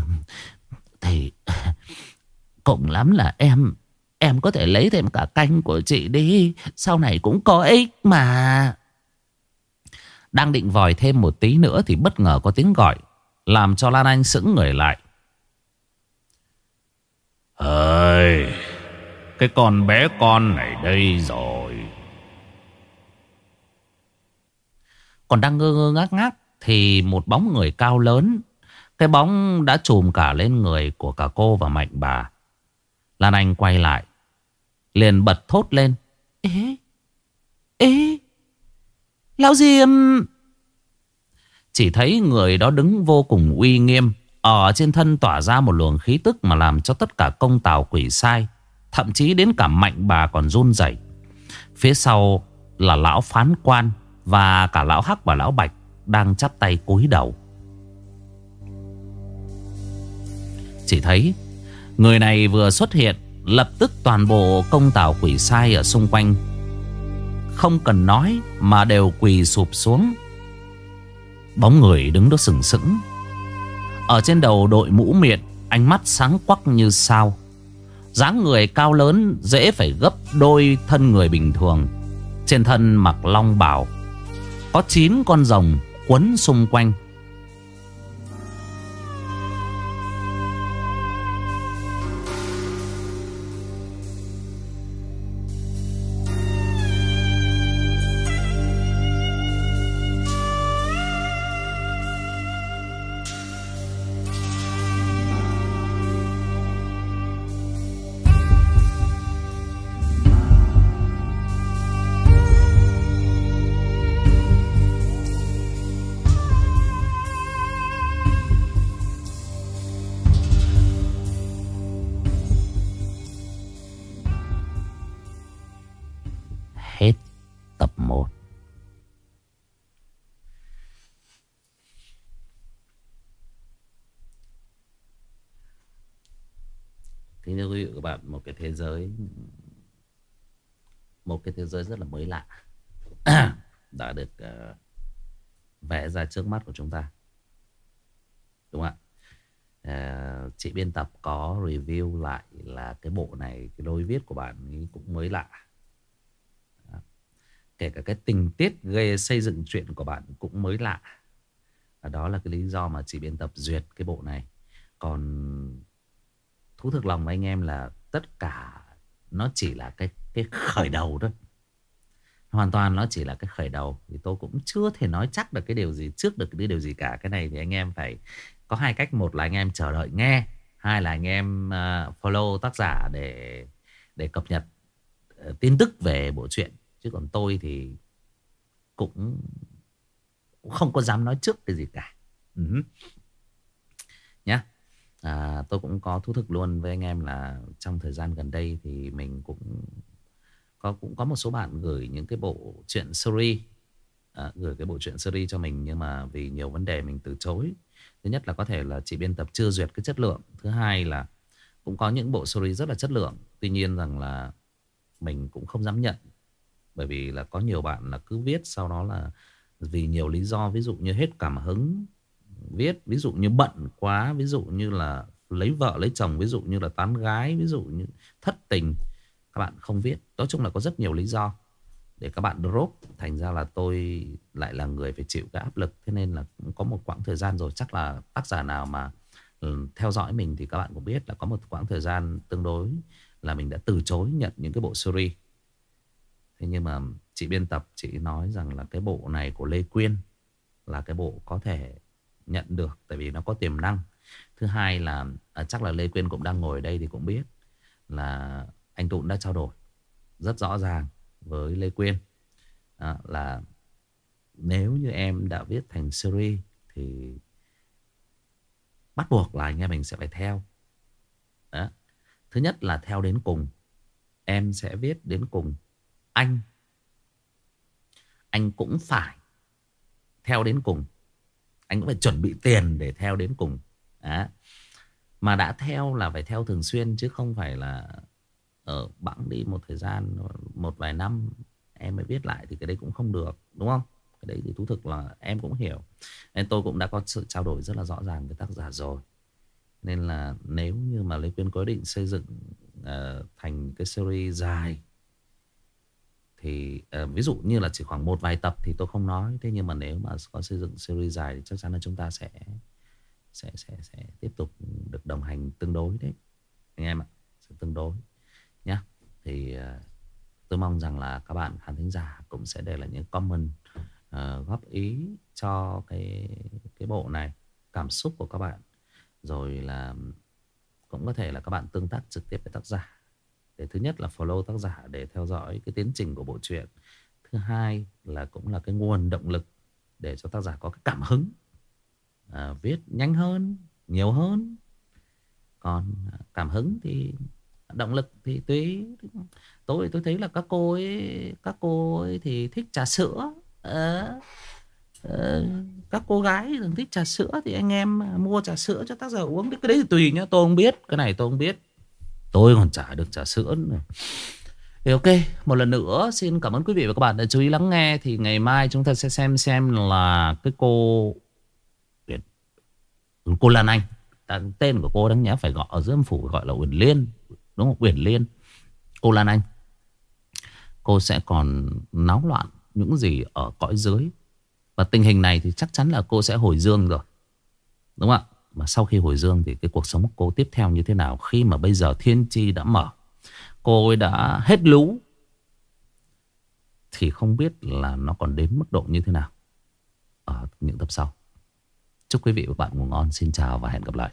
Thì Cũng lắm là em Em có thể lấy thêm cả canh của chị đi. Sau này cũng có ích mà. Đang định vòi thêm một tí nữa Thì bất ngờ có tiếng gọi, Làm cho Lan Anh sững người lại. Ơi! Cái con bé con này đây rồi. Còn đang ngơ ngơ ngác ngác Thì một bóng người cao lớn Cái bóng đã trùm cả lên người Của cả cô và Mạnh bà. Lan Anh quay lại Liền bật thốt lên. Ê Ê Lão Diêm. Chỉ thấy người đó đứng vô cùng uy nghiêm Ở trên thân tỏa ra một luồng khí tức Mà làm cho tất cả công tào quỷ sai Thậm chí đến cả mạnh bà còn run rẩy. Phía sau là lão phán quan Và cả lão hắc và lão bạch Đang chắp tay cúi đầu. Chỉ thấy, Người này vừa xuất hiện, Lập tức toàn bộ công tảo quỷ sai ở xung quanh. Không cần nói mà đều quỳ sụp xuống. Bóng người đứng đó sừng sững. Ở trên đầu đội mũ miệng Ánh mắt sáng quắc như sao dáng người cao lớn, Dễ phải gấp đôi thân người bình thường. Trên thân mặc long bào, Có 9 con rồng quấn xung quanh. Như quý vị các bạn một cái thế giới một cái thế giới rất là mới lạ đã được uh, vẽ ra trước mắt của chúng ta. Đúng không ạ? Uh, chị biên tập có review lại là cái bộ này cái lối viết của bạn ấy cũng mới lạ. Đó. kể cả cái tình tiết gây xây dựng chuyện của bạn cũng mới lạ. Và đó là cái lý do mà chị biên tập duyệt cái bộ này. Còn thú thực lòng anh em là tất cả nó chỉ là cái cái khởi đầu thôi. Hoàn toàn nó chỉ là cái khởi đầu. Thì tôi cũng chưa thể nói chắc được cái điều gì trước được cái điều gì cả. Cái này thì anh em phải có hai cách. Một là anh em chờ đợi nghe. Hai là anh em uh, follow tác giả để để cập nhật uh, tin tức về bộ truyện. Chứ còn tôi thì cũng, cũng không có dám nói trước cái gì cả. Uh nhá à, tôi cũng có thú thực luôn với anh em là trong thời gian gần đây thì mình cũng có cũng có một số bạn gửi những cái bộ truyện series. À, gửi cái bộ truyện series cho mình nhưng mà vì nhiều vấn đề mình từ chối. Thứ nhất là có thể là chị biên tập chưa duyệt cái chất lượng. Thứ hai là cũng có những bộ series rất là chất lượng. Tuy nhiên rằng là mình cũng không dám nhận. Bởi vì là có nhiều bạn là cứ viết sau đó là vì nhiều lý do ví dụ như hết cảm hứng viết, ví dụ như bận quá, ví dụ như là lấy vợ, lấy chồng, ví dụ như là tán gái, ví dụ như thất tình, các bạn không viết. Nói chung là có rất nhiều lý do để các bạn drop. Thành ra là tôi lại là người phải chịu cái áp lực. Thế nên là cũng có một quãng thời gian rồi. Chắc là tác giả nào mà ừ, theo dõi mình thì các bạn cũng biết là có một quãng thời gian tương đối là mình đã từ chối nhận những cái bộ series. Thế nhưng mà chị biên tập chị nói rằng là cái bộ này của Lê Quyên là cái bộ có thể nhận được tại vì nó có tiềm năng. Thứ hai là à, chắc là Lê Quyên cũng đang ngồi ở đây thì cũng biết là anh Tụng đã trao đổi rất rõ ràng với Lê Quyên à, là nếu như em đã viết thành series thì bắt buộc là anh em mình sẽ phải theo. Đó. thứ nhất là theo đến cùng em sẽ viết đến cùng anh. Anh cũng phải theo đến cùng anh cũng phải chuẩn bị tiền để theo đến cùng. Đó. Mà đã theo là phải theo thường xuyên Chứ không phải là ở bẵng đi một thời gian Một vài năm em mới viết lại Thì cái đấy cũng không được đúng không? Cái đấy thì thú thực là em cũng hiểu. Nên tôi cũng đã có sự trao đổi rất là rõ ràng với tác giả rồi. Nên là nếu như mà Lê Quyên có định xây dựng uh, thành cái series dài thì uh, ví dụ như là chỉ khoảng một vài tập thì tôi không nói. Thế nhưng mà nếu mà có xây dựng series dài thì chắc chắn là chúng ta sẽ sẽ sẽ sẽ tiếp tục được đồng hành tương đối đấy. Anh em ạ sẽ tương đối nhá. Thì uh, tôi mong rằng là các bạn khán thính giả cũng sẽ để lại những comment uh, góp ý cho cái cái bộ này cảm xúc của các bạn. Rồi là cũng có thể là các bạn tương tác trực tiếp với tác giả để thứ nhất là follow tác giả để theo dõi cái tiến trình của bộ truyện. Thứ hai là cũng là cái nguồn động lực để cho tác giả có cái cảm hứng à, viết nhanh hơn nhiều hơn. Còn à, cảm hứng thì động lực thì tùy. Tôi tôi thấy là các cô ấy các cô ấy thì thích trà sữa. À, à, các cô gái thường thích trà sữa thì anh em mua trà sữa cho tác giả uống. Cái đấy thì tùy nhá tôi không biết. Cái này tôi không biết tôi còn trả được trà sữa nữa. Thì ok, một lần nữa xin cảm ơn quý vị và các bạn đã chú ý lắng nghe. Thì ngày mai chúng ta sẽ xem xem là cái cô Cô Lan Anh Tên của cô đáng nhẽ phải gọi ở dưới âm phủ gọi là Uyển Liên Đúng không? Uyển Liên Cô Lan Anh. Cô sẽ còn náo loạn những gì ở cõi dưới. Và tình hình này thì chắc chắn là cô sẽ hồi dương rồi. Đúng không ạ? Mà sau khi hồi dương thì cái cuộc sống của cô tiếp theo như thế nào? Khi mà bây giờ thiên chi đã mở, Cô ấy đã hết lũ, Thì không biết là nó còn đến mức độ như thế nào. Ở những tập sau. Chúc quý vị và các bạn ngủ ngon. Xin chào và hẹn gặp lại.